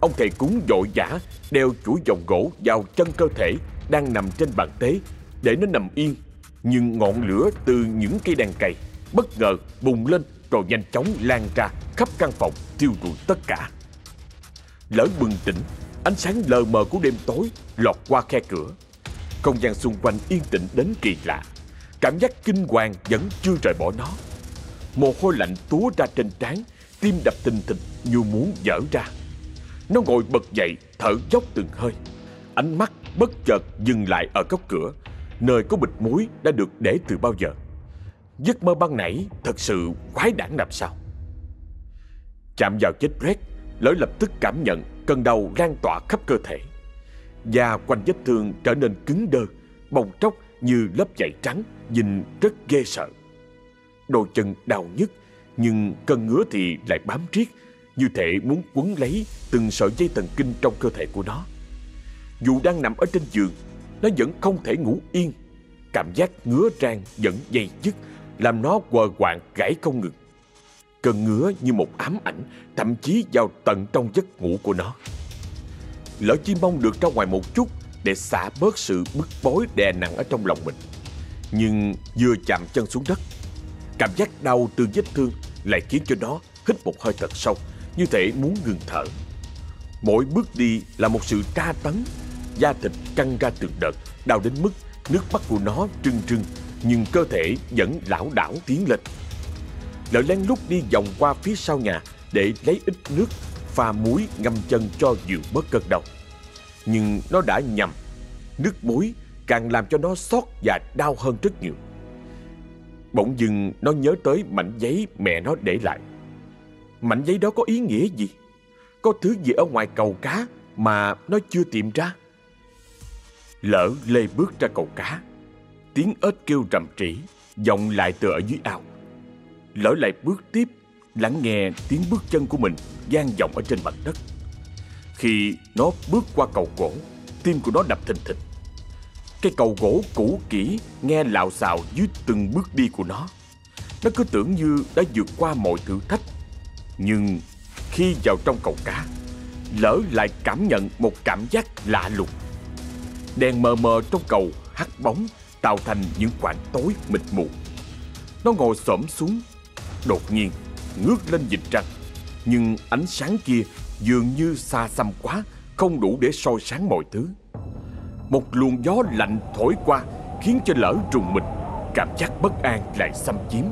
Ông thầy cúng vội vã đeo chuỗi vòng gỗ vào chân cơ thể đang nằm trên bàn tế để nó nằm yên. Nhưng ngọn lửa từ những cây đèn cày bất ngờ bùng lên rồi nhanh chóng lan ra khắp căn phòng thiêu rụi tất cả. Lỡ bừng tỉnh, ánh sáng lờ mờ của đêm tối lọt qua khe cửa. Không gian xung quanh yên tĩnh đến kỳ lạ. Cảm giác kinh hoàng vẫn chưa rời bỏ nó. Mồ hôi lạnh túa ra trên trán, tim đập tình thịch như muốn dở ra. Nó ngồi bật dậy, thở dốc từng hơi. Ánh mắt bất chợt dừng lại ở góc cửa, nơi có bịch muối đã được để từ bao giờ. Giấc mơ ban nãy thật sự quái đản làm sao. Chạm vào chết rét, Lỗi lập tức cảm nhận cơn đau lan tỏa khắp cơ thể. Da quanh vết thương trở nên cứng đơ, bong tróc như lớp vảy trắng, nhìn rất ghê sợ. Đôi chân đau nhức, nhưng cơn ngứa thì lại bám riết, như thể muốn quấn lấy từng sợi dây thần kinh trong cơ thể của nó. Dù đang nằm ở trên giường, nó vẫn không thể ngủ yên. Cảm giác ngứa rang vẫn dây dứt, làm nó quờ quạng gãy không ngừng. Cơn ngứa như một ám ảnh, thậm chí vào tận trong giấc ngủ của nó. Lỡ chỉ mong được ra ngoài một chút để xả bớt sự bức bối đè nặng ở trong lòng mình. Nhưng vừa chạm chân xuống đất, cảm giác đau từ vết thương lại khiến cho nó hít một hơi thật sâu, như thể muốn ngừng thở. Mỗi bước đi là một sự tra tấn, da thịt căng ra từng đợt, đau đến mức nước mắt của nó trưng trưng, nhưng cơ thể vẫn lảo đảo tiến lên. Lợi lén lút đi vòng qua phía sau nhà để lấy ít nước pha muối ngâm chân cho dịu bớt cơn đau. Nhưng nó đã nhầm, nước muối càng làm cho nó xót và đau hơn rất nhiều. Bỗng dưng nó nhớ tới mảnh giấy mẹ nó để lại. Mảnh giấy đó có ý nghĩa gì? Có thứ gì ở ngoài cầu cá mà nó chưa tìm ra? Lỡ lê bước ra cầu cá, tiếng ếch kêu rầm rĩ, vọng lại từ ở dưới ao. Lỡ lại bước tiếp, lắng nghe tiếng bước chân của mình gian vọng ở trên mặt đất. Khi nó bước qua cầu gỗ, tim của nó đập thình thịch. Cái cầu gỗ cũ kỹ nghe lạo xạo dưới từng bước đi của nó. Nó cứ tưởng như đã vượt qua mọi thử thách. Nhưng khi vào trong cầu cá, lỡ lại cảm nhận một cảm giác lạ lùng. Đèn mờ mờ trong cầu hắt bóng tạo thành những khoảng tối mịt mù. Nó ngồi xổm xuống, đột nhiên ngước lên nhìn trăng. Nhưng ánh sáng kia dường như xa xăm quá, không đủ để soi sáng mọi thứ. Một luồng gió lạnh thổi qua khiến cho lỡ trùng mình, cảm giác bất an lại xâm chiếm.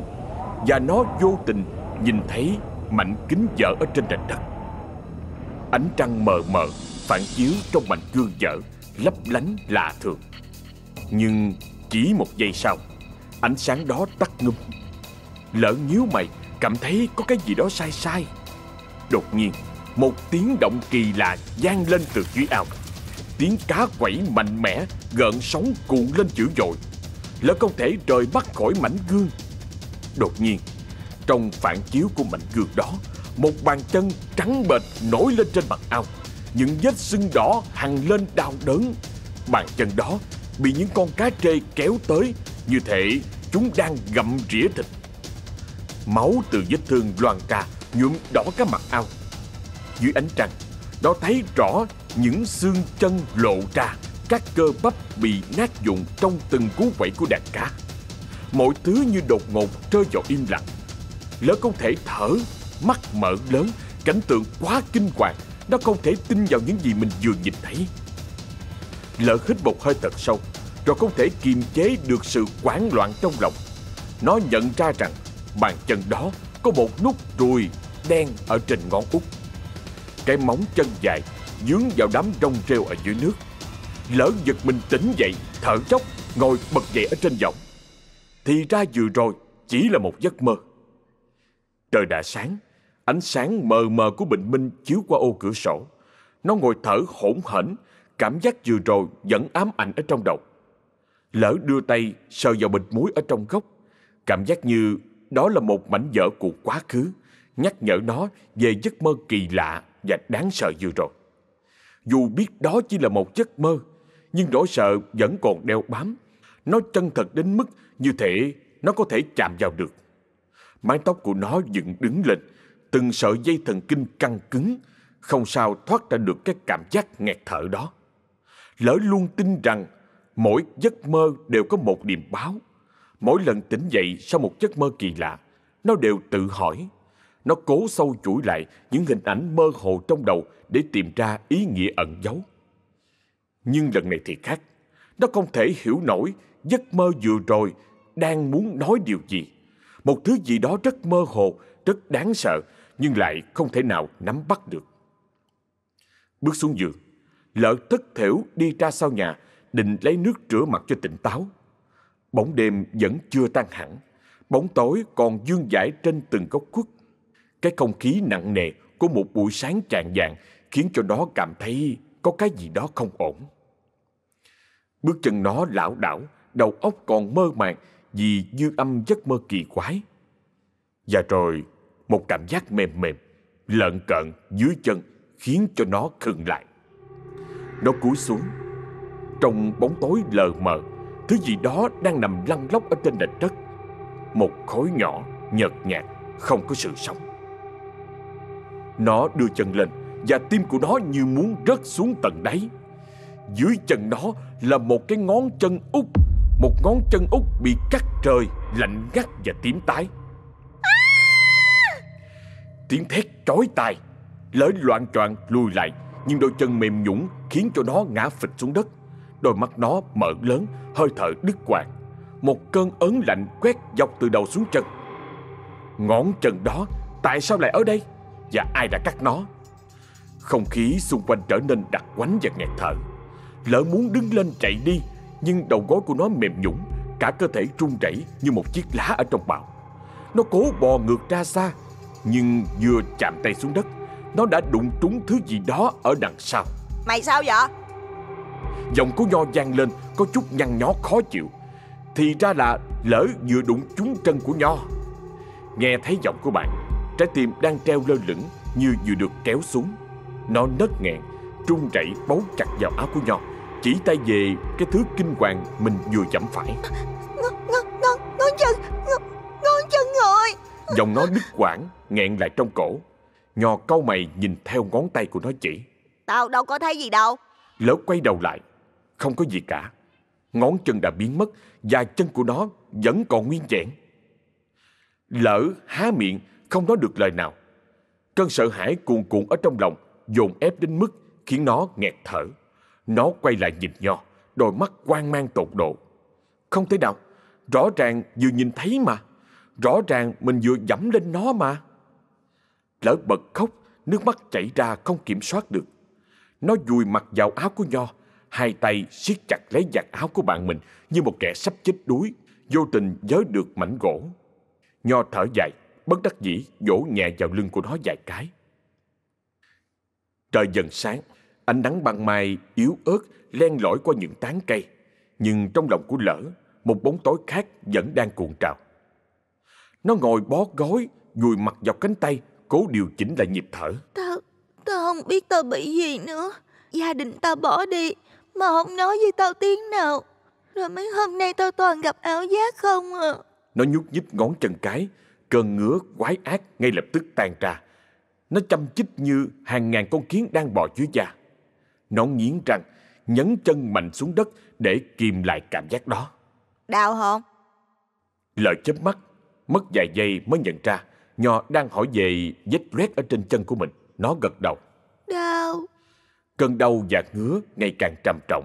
Và nó vô tình nhìn thấy mảnh kính vỡ ở trên nền đất. Ánh trăng mờ mờ phản chiếu trong mảnh gương vỡ, lấp lánh lạ thường. Nhưng chỉ một giây sau, ánh sáng đó tắt ngum. Lỡ nhíu mày, cảm thấy có cái gì đó sai sai. Đột nhiên, một tiếng động kỳ lạ vang lên từ dưới ao. Tiếng cá quẩy mạnh mẽ, gợn sóng cuộn lên dữ dội. Lỡ không thể rời mắt khỏi mảnh gương. Đột nhiên, trong phản chiếu của mảnh gương đó, một bàn chân trắng bệch nổi lên trên mặt ao. Những vết sưng đỏ hằn lên đau đớn. Bàn chân đó bị những con cá trê kéo tới, như thể chúng đang gặm rỉa thịt. Máu từ vết thương loàn ra nhuộm đỏ cả mặt ao. Dưới ánh trăng, nó thấy rõ những xương chân lộ ra, các cơ bắp bị nát dụng trong từng cú quẩy của đàn cá. Mọi thứ như đột ngột rơi vào im lặng. Lỡ không thể thở, mắt mở lớn, cảnh tượng quá kinh hoàng, nó không thể tin vào những gì mình vừa nhìn thấy. Lỡ hít một hơi thật sâu, rồi không thể kiềm chế được sự quảng loạn trong lòng. Nó nhận ra rằng bàn chân đó có một nút ruồi đen ở trên ngón út. Cái móng chân dài dướng vào đám rong rêu ở dưới nước. Lỡ giật mình tỉnh dậy, thở dốc, ngồi bật dậy ở trên giọng Thì ra vừa rồi chỉ là một giấc mơ. Trời đã sáng, ánh sáng mờ mờ của bình minh chiếu qua ô cửa sổ. Nó ngồi thở hỗn hển, cảm giác vừa rồi vẫn ám ảnh ở trong đầu. Lỡ đưa tay sờ vào bịch muối ở trong góc, cảm giác như đó là một mảnh vỡ của quá khứ, nhắc nhở nó về giấc mơ kỳ lạ và đáng sợ vừa rồi. Dù biết đó chỉ là một giấc mơ, nhưng nỗi sợ vẫn còn đeo bám. Nó chân thật đến mức như thể nó có thể chạm vào được. Mái tóc của nó dựng đứng lên, từng sợi dây thần kinh căng cứng, không sao thoát ra được cái cảm giác nghẹt thở đó. Lỡ luôn tin rằng mỗi giấc mơ đều có một điềm báo. Mỗi lần tỉnh dậy sau một giấc mơ kỳ lạ, nó đều tự hỏi. Nó cố sâu chuỗi lại những hình ảnh mơ hồ trong đầu để tìm ra ý nghĩa ẩn giấu. Nhưng lần này thì khác. Nó không thể hiểu nổi giấc mơ vừa rồi đang muốn nói điều gì. Một thứ gì đó rất mơ hồ, rất đáng sợ, nhưng lại không thể nào nắm bắt được. Bước xuống giường, lỡ thất thểu đi ra sau nhà, định lấy nước rửa mặt cho tỉnh táo. Bóng đêm vẫn chưa tan hẳn, bóng tối còn dương dãi trên từng góc khuất. Cái không khí nặng nề của một buổi sáng tràn vàng khiến cho nó cảm thấy có cái gì đó không ổn. Bước chân nó lảo đảo, đầu óc còn mơ màng vì dư âm giấc mơ kỳ quái. Và rồi, một cảm giác mềm mềm, lợn cợn dưới chân khiến cho nó khựng lại. Nó cúi xuống. Trong bóng tối lờ mờ, thứ gì đó đang nằm lăn lóc ở trên nền đất. Một khối nhỏ, nhợt nhạt, không có sự sống. Nó đưa chân lên và tim của nó như muốn rớt xuống tận đáy. Dưới chân nó là một cái ngón chân út, một ngón chân út bị cắt rời, lạnh ngắt và tím tái. Tiếng thét chói tai, lỡ loạn choạng lùi lại, nhưng đôi chân mềm nhũn khiến cho nó ngã phịch xuống đất. Đôi mắt nó mở lớn, hơi thở đứt quạt Một cơn ớn lạnh quét dọc từ đầu xuống chân. Ngón chân đó tại sao lại ở đây? Và ai đã cắt nó? Không khí xung quanh trở nên đặc quánh và nghẹt thở. Lỡ muốn đứng lên chạy đi, nhưng đầu gối của nó mềm nhũn, cả cơ thể run rẩy như một chiếc lá ở trong bão. Nó cố bò ngược ra xa, nhưng vừa chạm tay xuống đất, nó đã đụng trúng thứ gì đó ở đằng sau. Mày sao vậy? Giọng của Nho vang lên có chút nhăn nhó khó chịu. Thì ra là lỡ vừa đụng trúng chân của Nho. Nghe thấy giọng của bạn, trái tim đang treo lơ lửng như vừa được kéo xuống. Nó nấc nghẹn, trung rẩy bấu chặt vào áo của Nho, chỉ tay về cái thứ kinh hoàng mình vừa chậm phải. Ngón, ngón, ngón, ngón chân, ngón, ngón chân rồi. Giọng nó đứt quãng, nghẹn lại trong cổ. Nho cau mày nhìn theo ngón tay của nó chỉ. Tao đâu có thấy gì đâu. Lỡ quay đầu lại, không có gì cả. Ngón chân đã biến mất và chân của nó vẫn còn nguyên vẹn. Lỡ há miệng không nói được lời nào. Cơn sợ hãi cuồn cuộn ở trong lòng dồn ép đến mức khiến nó nghẹt thở. Nó quay lại nhìn Nho, đôi mắt quan mang tột độ. Không thể nào, rõ ràng vừa nhìn thấy mà. Rõ ràng mình vừa dẫm lên nó mà. Lỡ bật khóc, nước mắt chảy ra không kiểm soát được. Nó vùi mặt vào áo của Nho, hai tay siết chặt lấy giặt áo của bạn mình như một kẻ sắp chết đuối, vô tình giới được mảnh gỗ. Nho thở dài, bất đắc dĩ vỗ nhẹ vào lưng của nó vài cái. Trời dần sáng, ánh nắng ban mai yếu ớt len lỏi qua những tán cây, nhưng trong lòng của lỡ, một bóng tối khác vẫn đang cuộn trào. Nó ngồi bó gối, vùi mặt vào cánh tay, cố điều chỉnh lại nhịp thở. Tao, tao không biết tao bị gì nữa. Gia đình tao bỏ đi, mà không nói với tao tiếng nào. Rồi mấy hôm nay tao toàn gặp ảo giác không à. Nó nhúc nhích ngón chân cái, cơn ngứa quái ác ngay lập tức tan ra. Nó chăm chích như hàng ngàn con kiến đang bò dưới da. Nó nghiến răng, nhấn chân mạnh xuống đất để kìm lại cảm giác đó. Đau không? Lợi chớp mắt, mất vài giây mới nhận ra Nho đang hỏi về vết loét ở trên chân của mình. Nó gật đầu. Đau. Cơn đau và ngứa ngày càng trầm trọng.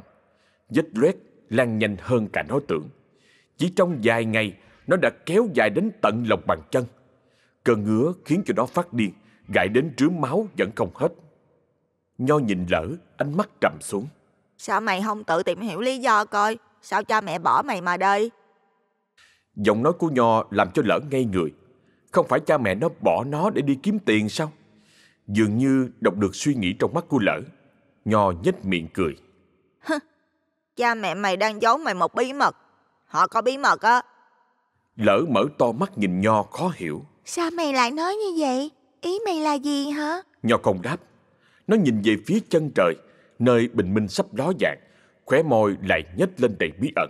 Vết loét lan nhanh hơn cả nó tưởng. Chỉ trong vài ngày, nó đã kéo dài đến tận lòng bàn chân. Cơn ngứa khiến cho nó phát điên, gãi đến rướm máu vẫn không hết. Nho nhìn lỡ, ánh mắt trầm xuống. Sao mày không tự tìm hiểu lý do coi? Sao cha mẹ bỏ mày mà đây? Giọng nói của Nho làm cho lỡ ngây người. Không phải cha mẹ nó bỏ nó để đi kiếm tiền sao? Dường như đọc được suy nghĩ trong mắt của lỡ. Nho nhếch miệng cười. Cha mẹ mày đang giấu mày một bí mật. Họ có bí mật á. Lỡ mở to mắt nhìn Nho khó hiểu. Sao mày lại nói như vậy? Ý mày là gì hả? Nho không đáp. Nó nhìn về phía chân trời, nơi bình minh sắp ló dạng, khóe môi lại nhếch lên đầy bí ẩn.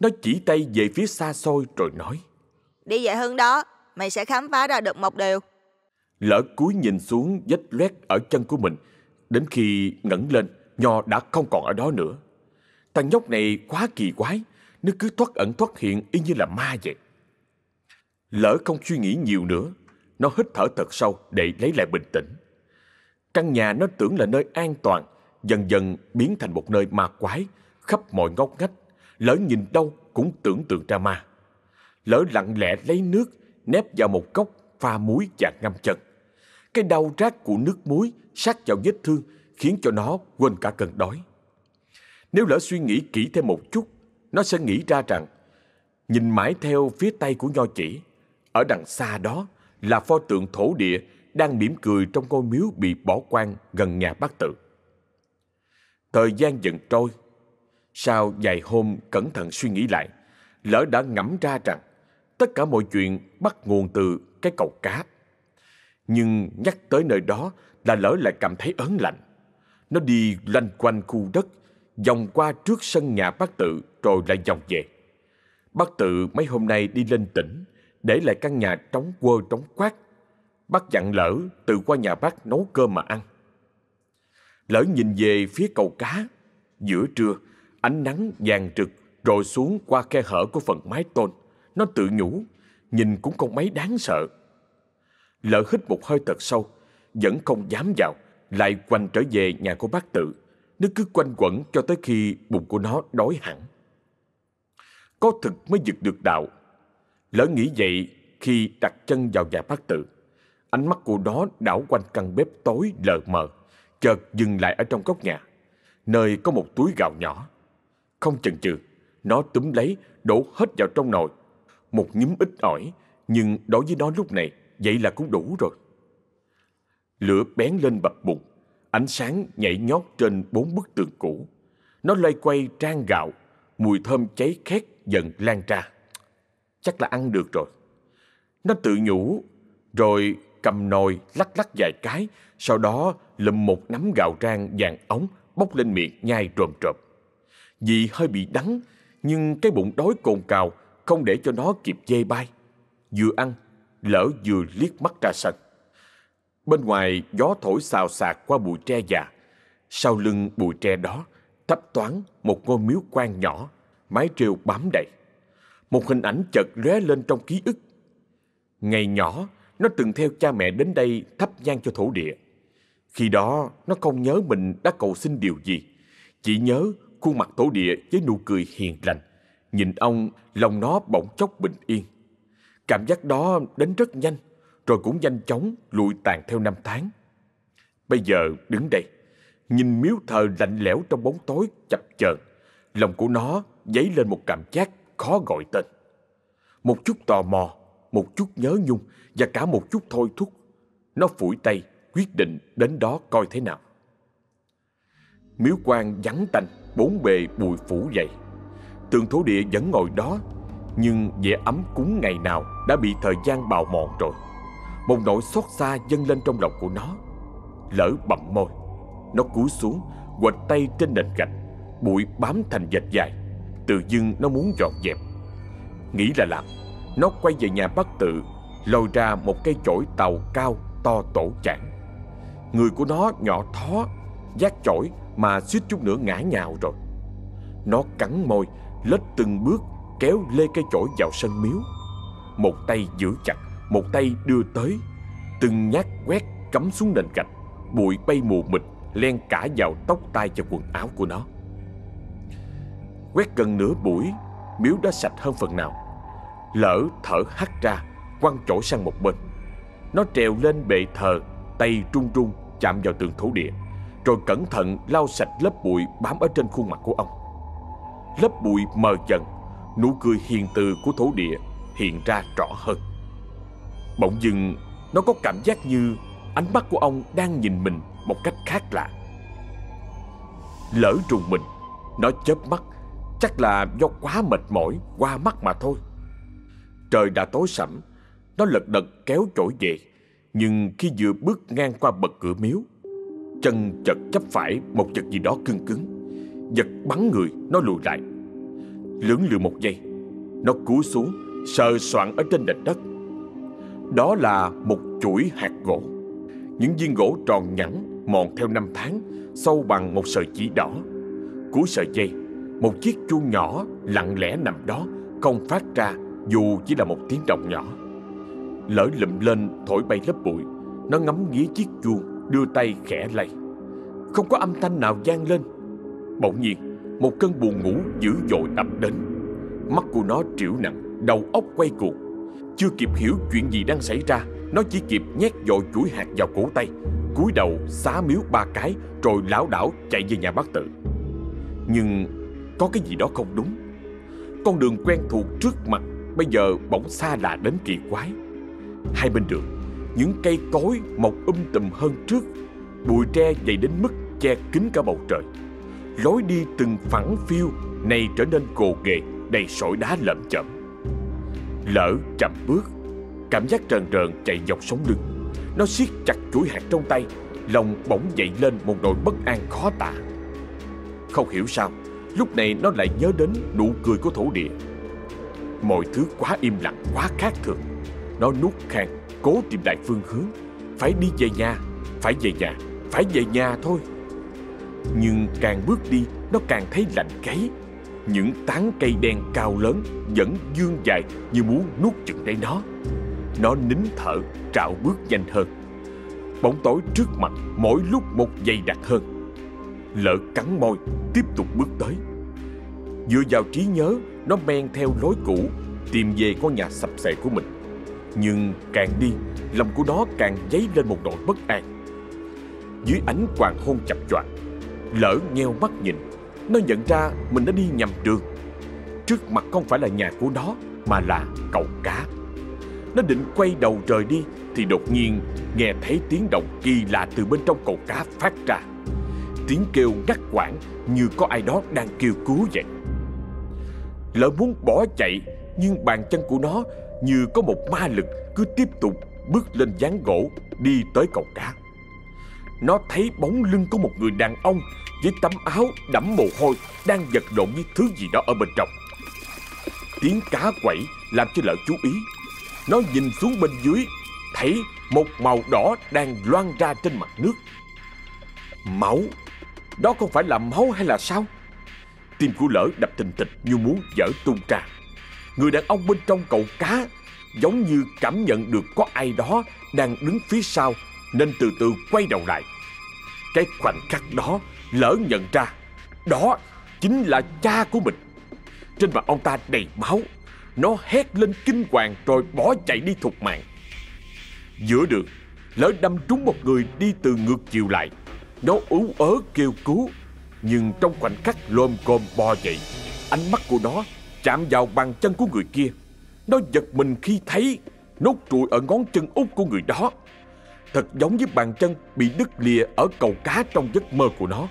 Nó chỉ tay về phía xa xôi rồi nói. Đi về hướng đó, mày sẽ khám phá ra được một điều. Lỡ cúi nhìn xuống vết loét ở chân của mình, đến khi ngẩng lên, Nho đã không còn ở đó nữa. Thằng nhóc này quá kỳ quái, nó cứ thoát ẩn thoát hiện y như là ma vậy. Lỡ không suy nghĩ nhiều nữa, nó hít thở thật sâu để lấy lại bình tĩnh. Căn nhà nó tưởng là nơi an toàn, dần dần biến thành một nơi ma quái, khắp mọi ngóc ngách. Lỡ nhìn đâu cũng tưởng tượng ra ma. Lỡ lặng lẽ lấy nước, nép vào một cốc pha muối và ngâm chân. Cái đau rát của nước muối sát vào vết thương khiến cho nó quên cả cơn đói. Nếu lỡ suy nghĩ kỹ thêm một chút, nó sẽ nghĩ ra rằng nhìn mãi theo phía tay của nho chỉ, ở đằng xa đó là pho tượng thổ địa đang mỉm cười trong ngôi miếu bị bỏ quan gần nhà bác tự. Thời gian dần trôi, sau vài hôm cẩn thận suy nghĩ lại, lỡ đã ngẫm ra rằng tất cả mọi chuyện bắt nguồn từ cái cầu cá. Nhưng nhắc tới nơi đó là lỡ lại cảm thấy ớn lạnh. Nó đi lanh quanh khu đất, vòng qua trước sân nhà bác tự rồi lại vòng về. Bác tự mấy hôm nay đi lên tỉnh, để lại căn nhà trống quơ trống quát. Bác dặn lỡ từ qua nhà bác nấu cơm mà ăn. Lỡ nhìn về phía cầu cá, giữa trưa, ánh nắng vàng rực rồi xuống qua khe hở của phần mái tôn. Nó tự nhủ, nhìn cũng không mấy đáng sợ. Lỡ hít một hơi thật sâu, vẫn không dám vào, lại quanh trở về nhà của bác tự. Nó cứ quanh quẩn cho tới khi bụng của nó đói hẳn. Có thực mới giật được đạo. Lỡ nghĩ vậy khi đặt chân vào nhà bác tự. Ánh mắt của nó đảo quanh căn bếp tối lờ mờ, chợt dừng lại ở trong góc nhà, nơi có một túi gạo nhỏ. Không chần chừ, nó túm lấy, đổ hết vào trong nồi. Một nhúm ít ỏi, nhưng đối với nó lúc này, vậy là cũng đủ rồi. Lửa bén lên bập bụng, ánh sáng nhảy nhót trên bốn bức tường cũ. Nó loay quay trang gạo, mùi thơm cháy khét dần lan ra. Chắc là ăn được rồi. Nó tự nhủ, rồi cầm nồi lắc lắc vài cái, sau đó lùm một nắm gạo rang vàng ống bốc lên miệng nhai trồm trộm. Vì hơi bị đắng, nhưng cái bụng đói cồn cào không để cho nó kịp dây bay. Vừa ăn, lỡ vừa liếc mắt ra sân. Bên ngoài gió thổi xào xạc qua bụi tre già. Sau lưng bụi tre đó, thấp thoáng một ngôi miếu quan nhỏ, mái rêu bám đầy. Một hình ảnh chợt lóe lên trong ký ức. Ngày nhỏ, nó từng theo cha mẹ đến đây thắp nhang cho thổ địa. Khi đó, nó không nhớ mình đã cầu xin điều gì. Chỉ nhớ khuôn mặt thổ địa với nụ cười hiền lành. Nhìn ông, lòng nó bỗng chốc bình yên. Cảm giác đó đến rất nhanh, rồi cũng nhanh chóng lụi tàn theo năm tháng. Bây giờ đứng đây, nhìn miếu thờ lạnh lẽo trong bóng tối chập chờn, lòng của nó dấy lên một cảm giác khó gọi tên. Một chút tò mò, một chút nhớ nhung và cả một chút thôi thúc. Nó phủi tay, quyết định đến đó coi thế nào. Miếu quan vắng tanh, bốn bề bụi phủ dày. Tường thổ địa vẫn ngồi đó, nhưng vẻ ấm cúng ngày nào đã bị thời gian bào mòn rồi. Một nỗi xót xa dâng lên trong lòng của nó. Lỡ bậm môi, nó cúi xuống, quệt tay trên nền gạch, bụi bám thành dệt dài. Tự dưng nó muốn dọn dẹp. Nghĩ là làm, nó quay về nhà bác tự, lôi ra một cây chổi tàu cao to tổ chản. Người của nó nhỏ thó, giác chổi mà suýt chút nữa ngã nhào rồi. Nó cắn môi, lết từng bước kéo lê cây chổi vào sân miếu. Một tay giữ chặt, một tay đưa tới, từng nhát quét cắm xuống nền gạch, bụi bay mù mịt len cả vào tóc tai và quần áo của nó. Quét gần nửa buổi, miếu đã sạch hơn phần nào. Lỡ thở hắt ra, quăng chổi sang một bên. Nó trèo lên bệ thờ, tay trung trung chạm vào tường thổ địa, rồi cẩn thận lau sạch lớp bụi bám ở trên khuôn mặt của ông. Lớp bụi mờ dần, nụ cười hiền từ của thổ địa hiện ra rõ hơn. Bỗng dưng, nó có cảm giác như ánh mắt của ông đang nhìn mình một cách khác lạ. Lỡ trùng mình, nó chớp mắt, chắc là do quá mệt mỏi qua mắt mà thôi. Trời đã tối sẫm, nó lật đật kéo chổi về, Nhưng khi vừa bước ngang qua bậc cửa miếu Chân chợt chấp phải một vật gì đó cứng cứng Giật bắn người, nó lùi lại. Lưỡng lự một giây, Nó cúi xuống, Sờ soạn ở trên nền đất. Đó là một chuỗi hạt gỗ. Những viên gỗ tròn nhẵn, Mòn theo năm tháng, Sâu bằng một sợi chỉ đỏ. Cuối sợi dây, Một chiếc chuông nhỏ lặng lẽ nằm đó, Không phát ra, dù chỉ là một tiếng động nhỏ. Lỡ lụm lên, thổi bay lớp bụi. Nó ngắm nghía chiếc chuông, Đưa tay khẽ lay. Không có âm thanh nào vang lên. Bỗng nhiên, Một cơn buồn ngủ dữ dội ập đến. Mắt của nó triểu nặng, Đầu óc quay cuồng. Chưa kịp hiểu chuyện gì đang xảy ra, Nó chỉ kịp nhét dội chuỗi hạt vào cổ tay, cúi đầu xá miếu ba cái Rồi lảo đảo chạy về nhà bác tự. Nhưng có cái gì đó không đúng. Con đường quen thuộc trước mặt Bây giờ bỗng xa lạ đến kỳ quái. Hai bên đường, Những cây cối mọc um tùm hơn trước, Bụi tre dày đến mức che kín cả bầu trời. Lối đi từng phẳng phiêu Này trở nên gồ ghề Đầy sỏi đá lợm chậm. Lỡ chậm bước Cảm giác rờn trờn chạy dọc sống lưng. Nó siết chặt chuỗi hạt trong tay Lòng bỗng dậy lên một nỗi bất an khó tả. Không hiểu sao Lúc này nó lại nhớ đến nụ cười của thổ địa. Mọi thứ quá im lặng, quá khác thường. Nó nuốt khang cố tìm lại phương hướng. Phải đi về nhà, phải về nhà, phải về nhà thôi. Nhưng càng bước đi, nó càng thấy lạnh gáy. Những tán cây đen cao lớn Vẫn dương dài như muốn nuốt chừng lấy nó. Nó nín thở, trạo bước nhanh hơn. Bóng tối trước mặt mỗi lúc một dày đặc hơn. Lỡ cắn môi, tiếp tục bước tới. Dựa vào trí nhớ Nó men theo lối cũ Tìm về con nhà sập xệ của mình. Nhưng càng đi Lòng của nó càng dấy lên một nỗi bất an. Dưới ánh hoàng hôn chập choạng Lỡ nheo mắt nhìn Nó nhận ra mình đã đi nhầm đường. Trước mặt không phải là nhà của nó, Mà là cầu cá. Nó định quay đầu rời đi, Thì đột nhiên nghe thấy tiếng động kỳ lạ từ bên trong cầu cá phát ra. Tiếng kêu ngắt quãng như có ai đó đang kêu cứu vậy. Lỡ muốn bỏ chạy, Nhưng bàn chân của nó như có một ma lực Cứ tiếp tục bước lên dáng gỗ, Đi tới cầu cá. Nó thấy bóng lưng của một người đàn ông với tấm áo đẫm mồ hôi Đang vật lộn với thứ gì đó ở bên trong. Tiếng cá quẩy làm cho lợn chú ý. Nó nhìn xuống bên dưới, Thấy một màu đỏ đang loang ra trên mặt nước. Máu, Đó không phải là máu hay là sao? Tim của lỡ đập thình thịch như muốn dở tung ra. Người đàn ông bên trong cầu cá Giống như cảm nhận được có ai đó Đang đứng phía sau Nên từ từ quay đầu lại. Cái khoảnh khắc đó Lỡ nhận ra, Đó chính là cha của mình. Trên mặt ông ta đầy máu, Nó hét lên kinh hoàng Rồi bỏ chạy đi thục mạng. Giữa đường, Lỡ đâm trúng một người đi từ ngược chiều lại, Nó ú ớ kêu cứu, nhưng trong khoảnh khắc lồm cồm bò dậy, Ánh mắt của nó chạm vào bàn chân của người kia. Nó giật mình khi thấy nốt ruồi ở ngón chân út của người đó, Thật giống với bàn chân bị đứt lìa ở cầu cá trong giấc mơ của nó.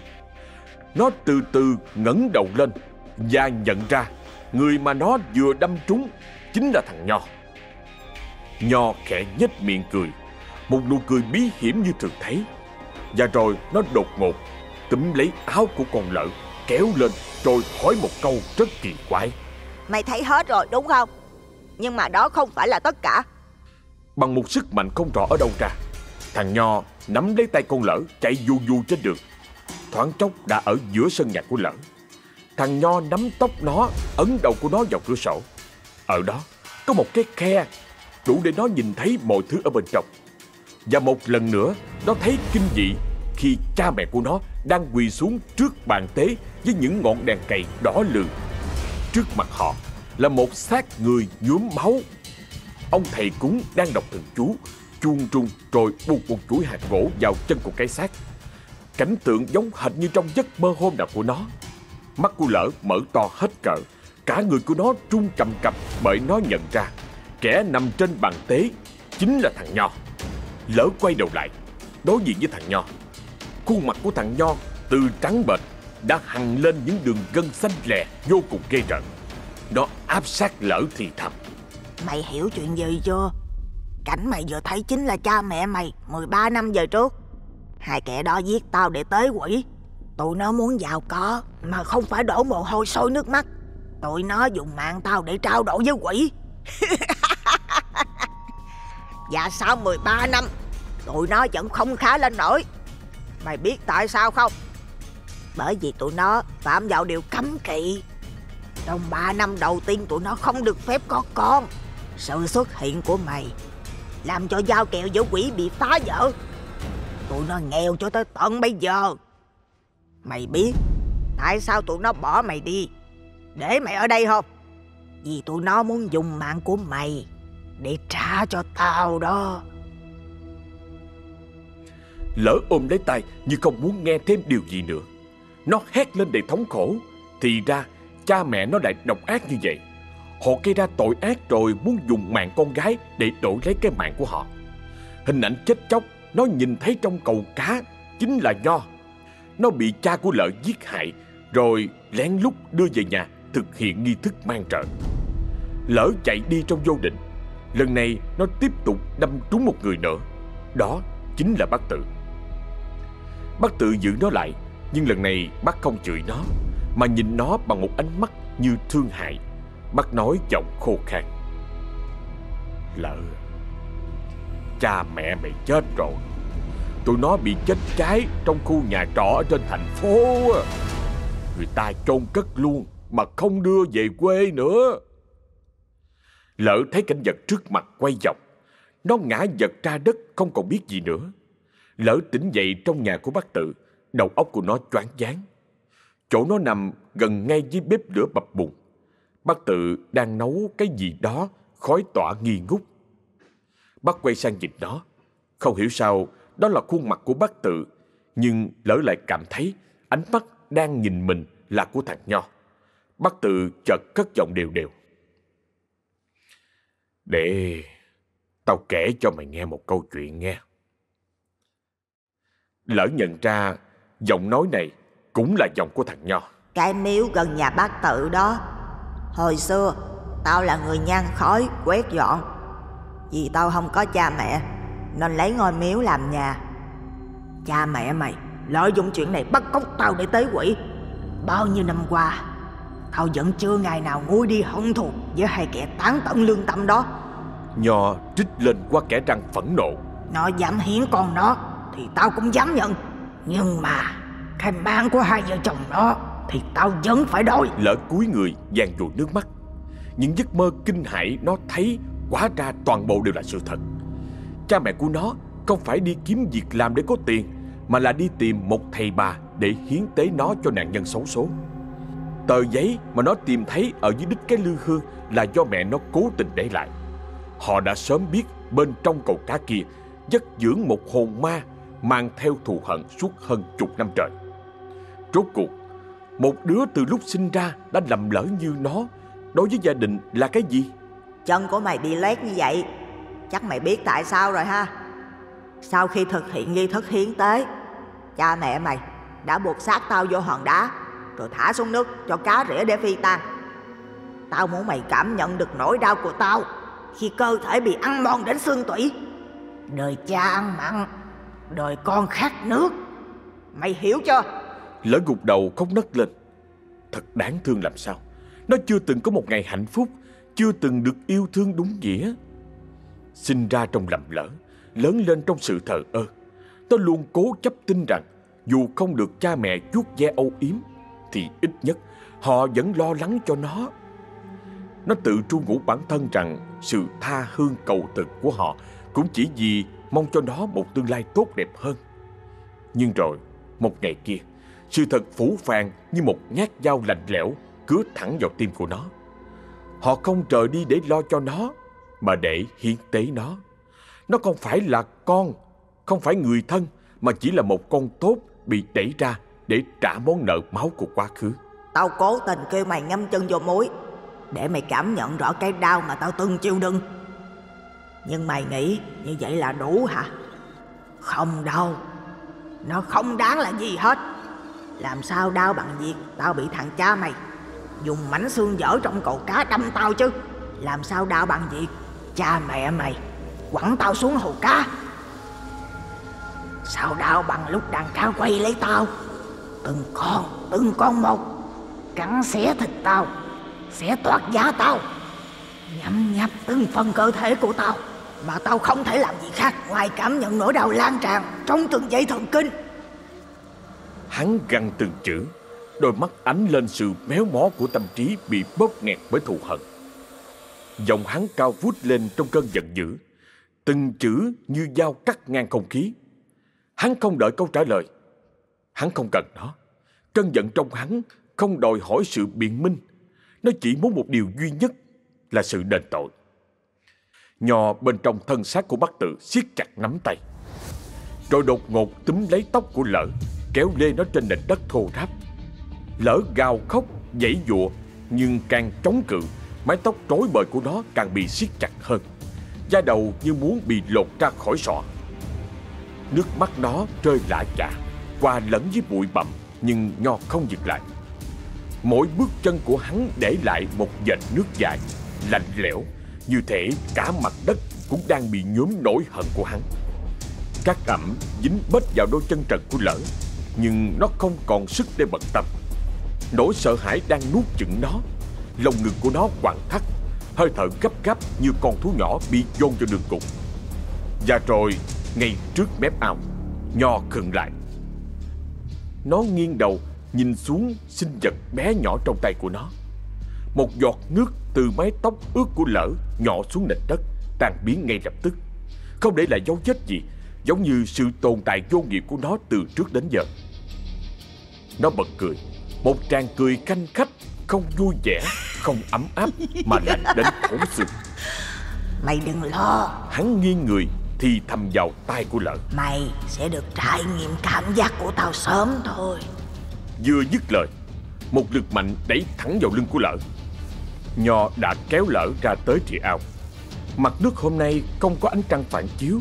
Nó từ từ ngẩng đầu lên Và nhận ra Người mà nó vừa đâm trúng Chính là thằng Nho. Nho khẽ nhếch miệng cười Một nụ cười bí hiểm như thường thấy. Và rồi nó đột ngột túm lấy áo của con lợn Kéo lên rồi hỏi một câu rất kỳ quái. Mày thấy hết rồi đúng không? Nhưng mà đó không phải là tất cả. Bằng một sức mạnh không rõ ở đâu ra Thằng Nho nắm lấy tay con lỡ Chạy du du trên đường Thoáng chốc đã ở giữa sân nhà của lỡ Thằng Nho nắm tóc nó Ấn đầu của nó vào cửa sổ Ở đó có một cái khe Đủ để nó nhìn thấy mọi thứ ở bên trong Và một lần nữa Nó thấy kinh dị Khi cha mẹ của nó đang quỳ xuống trước bàn tế với những ngọn đèn cầy đỏ lừ. Trước mặt họ là một xác người nhuốm máu. Ông thầy cúng đang đọc thần chú, chuông trung rồi buộc một chuỗi hạt gỗ vào chân của cái xác. Cảnh tượng giống hệt như trong giấc mơ hôm nào của nó. Mắt của lỡ mở to hết cỡ, cả người của nó trung cầm cập bởi nó nhận ra kẻ nằm trên bàn tế chính là thằng Nho. Lỡ quay đầu lại, đối diện với thằng Nho Khuôn mặt của thằng Nho từ trắng bệch đã hằn lên những đường gân xanh lè vô cùng ghê rợn. Nó áp sát lỡ thì thầm. Mày hiểu chuyện gì chưa? Cảnh mày vừa thấy chính là cha mẹ mày 13 năm về trước Hai kẻ đó giết tao để tế quỷ. Tụi nó muốn giàu có, Mà không phải đổ mồ hôi sôi nước mắt. Tụi nó dùng mạng tao để trao đổi với quỷ. Và <laughs> dạ sau 13 năm, Tụi nó vẫn không khá lên nổi. Mày biết tại sao không? Bởi vì tụi nó phạm vào điều cấm kỵ. Trong 3 năm đầu tiên, tụi nó không được phép có con. Sự xuất hiện của mày Làm cho giao kèo giữa quỷ bị phá vỡ. Tụi nó nghèo cho tới tận bây giờ. Mày biết Tại sao tụi nó bỏ mày đi? Để mày ở đây không? Vì tụi nó muốn dùng mạng của mày Để trả cho tao đó. Lỡ ôm lấy tay như không muốn nghe thêm điều gì nữa. Nó hét lên để thống khổ. Thì ra, cha mẹ nó lại độc ác như vậy. Họ gây ra tội ác rồi muốn dùng mạng con gái để đổi lấy cái mạng của họ. Hình ảnh chết chóc nó nhìn thấy trong cầu cá chính là Nho. Nó bị cha của lợi giết hại, Rồi lén lút đưa về nhà thực hiện nghi thức mang trợ. Lỡ chạy đi trong vô định, Lần này nó tiếp tục đâm trúng một người nữa Đó chính là bác tự. Bác tự giữ nó lại, Nhưng lần này bác không chửi nó, Mà nhìn nó bằng một ánh mắt như thương hại. Bác nói giọng khô khan. Lỡ Cha mẹ mày chết rồi. Tụi nó bị chết cháy Trong khu nhà trọ ở trên thành phố Người ta chôn cất luôn Mà không đưa về quê nữa. Lỡ thấy cảnh vật trước mặt quay vòng Nó ngã giật ra đất Không còn biết gì nữa. Lỡ tỉnh dậy trong nhà của bác tự, Đầu óc của nó choáng váng. Chỗ nó nằm gần ngay với bếp lửa bập bùng. Bác tự đang nấu cái gì đó Khói tỏa nghi ngút. Bác quay sang nhìn nó. Không hiểu sao, đó là khuôn mặt của bác tự, Nhưng lỡ lại cảm thấy Ánh mắt đang nhìn mình là của thằng Nho. Bác tự chợt cất giọng đều đều. Để Tao kể cho mày nghe một câu chuyện nghe. Lỡ nhận ra Giọng nói này Cũng là giọng của thằng Nho. Cái miếu gần nhà bác tự đó, Hồi xưa Tao là người nhang khói quét dọn vì tao không có cha mẹ Nên lấy ngôi miếu làm nhà. Cha mẹ mày Lợi dụng chuyện này bắt cóc tao để tế quỷ. Bao nhiêu năm qua Tao vẫn chưa ngày nào nguôi đi hận thù Với hai kẻ tán tận lương tâm đó. Nho trích lên qua kẻ răng phẫn nộ. Nó dám hiến con nó Thì tao cũng dám nhận. Nhưng mà Cái mạng của hai vợ chồng nó Thì tao vẫn phải đòi. Lỡ cúi người dàn dụi nước mắt. Những giấc mơ kinh hãi nó thấy Quá ra toàn bộ đều là sự thật. Cha mẹ của nó không phải đi kiếm việc làm để có tiền, Mà là đi tìm một thầy bà Để hiến tế nó cho nạn nhân xấu số. Tờ giấy mà nó tìm thấy Ở dưới đích cái lư hương Là do mẹ nó cố tình để lại. Họ đã sớm biết bên trong cầu cá kia dất dưỡng một hồn ma Mang theo thù hận suốt hơn chục năm trời. Rốt cuộc, Một đứa từ lúc sinh ra Đã lầm lỡ như nó Đối với gia đình là cái gì? Chân của mày bị lét như vậy, Chắc mày biết tại sao rồi ha? Sau khi thực hiện nghi thức hiến tế, Cha mẹ mày đã buộc xác tao vô hòn đá, Rồi thả xuống nước cho cá rỉa để phi tan Tao muốn mày cảm nhận được nỗi đau của tao Khi cơ thể bị ăn mòn đến xương tủy. Đời cha ăn mặn, Đời con khát nước. Mày hiểu chưa? Lỡ gục đầu khóc nấc lên, Thật đáng thương làm sao. Nó chưa từng có một ngày hạnh phúc chưa từng được yêu thương đúng nghĩa. Sinh ra trong lầm lỡ, Lớn lên trong sự thờ ơ Nó luôn cố chấp tin rằng Dù không được cha mẹ chuốt ve âu yếm, Thì ít nhất Họ vẫn lo lắng cho nó. Nó tự tru ngủ bản thân rằng Sự tha hương cầu thực của họ Cũng chỉ vì mong cho nó một tương lai tốt đẹp hơn. Nhưng rồi, Một ngày kia, Sự thật phủ phàng như một nhát dao lạnh lẽo Cứa thẳng vào tim của nó. Họ không rời đi để lo cho nó, Mà để hiến tế nó. Nó không phải là con, Không phải người thân, Mà chỉ là một con tốt Bị đẩy ra để trả món nợ máu của quá khứ. Tao cố tình kêu mày ngâm chân vô muối, Để mày cảm nhận rõ cái đau mà tao từng chịu đựng. Nhưng mày nghĩ như vậy là đủ hả? Không đâu. Nó không đáng là gì hết. Làm sao đau bằng việc Tao bị thằng cha mày? Dùng mảnh xương dở trong cầu cá đâm tao chứ. Làm sao đau bằng việc Cha mẹ mày quẳng tao xuống hồ cá. Sao đau bằng lúc đàn cá quay lấy tao? Từng con, từng con một. Cắn xé thịt tao Xé toát giá tao. Nhắm nhấp từng phần cơ thể của tao. Mà tao không thể làm gì khác Ngoài cảm nhận nỗi đau lan tràn Trong từng dây thần kinh. Hắn gằn từng chữ. Đôi mắt ánh lên sự méo mó của tâm trí Bị bóp nghẹt bởi thù hận. Giọng hắn cao vút lên trong cơn giận dữ. Từng chữ như dao cắt ngang không khí. Hắn không đợi câu trả lời. Hắn không cần nó. Cơn giận trong hắn không đòi hỏi sự biện minh. Nó chỉ muốn một điều duy nhất Là sự đền tội. Nhò bên trong thân xác của bác tự siết chặt nắm tay. Rồi đột ngột túm lấy tóc của lỡ, Kéo lê nó trên nền đất thô ráp. Lỡ gào khóc, dãy dụa Nhưng càng chống cự Mái tóc rối bời của nó càng bị siết chặt hơn. Da đầu như muốn bị lột ra khỏi sọ. Nước mắt nó rơi lạ chả Qua lẫn với bụi bặm Nhưng Nho không dừng lại. Mỗi bước chân của hắn để lại một vệt nước dài Lạnh lẽo Như thể cả mặt đất cũng đang bị nhuốm nỗi hận của hắn. Các ẩm dính bết vào đôi chân trần của lỡ Nhưng nó không còn sức để bận tâm. Nỗi sợ hãi đang nuốt chửng nó. Lồng ngực của nó quặn thắt. Hơi thở gấp gáp như con thú nhỏ bị dồn cho đường cùng Và rồi, ngay trước mép ao, Nho khựng lại. Nó nghiêng đầu, nhìn xuống sinh vật bé nhỏ trong tay của nó. Một giọt nước từ mái tóc ướt của lỡ nhỏ xuống nền đất, Tan biến ngay lập tức. Không để lại dấu vết gì, Giống như sự tồn tại vô nghiệp của nó từ trước đến giờ. Nó bật cười. Một tràng cười canh khách Không vui vẻ Không ấm áp Mà lạnh đến thấu xương Mày đừng lo. Hắn nghiêng người thì thầm vào tai của lợn Mày sẽ được trải nghiệm cảm giác của tao sớm thôi. Vừa dứt lời Một lực mạnh đẩy thẳng vào lưng của lợn Nho đã kéo lỡ ra tới rìa ao. Mặt nước hôm nay không có ánh trăng phản chiếu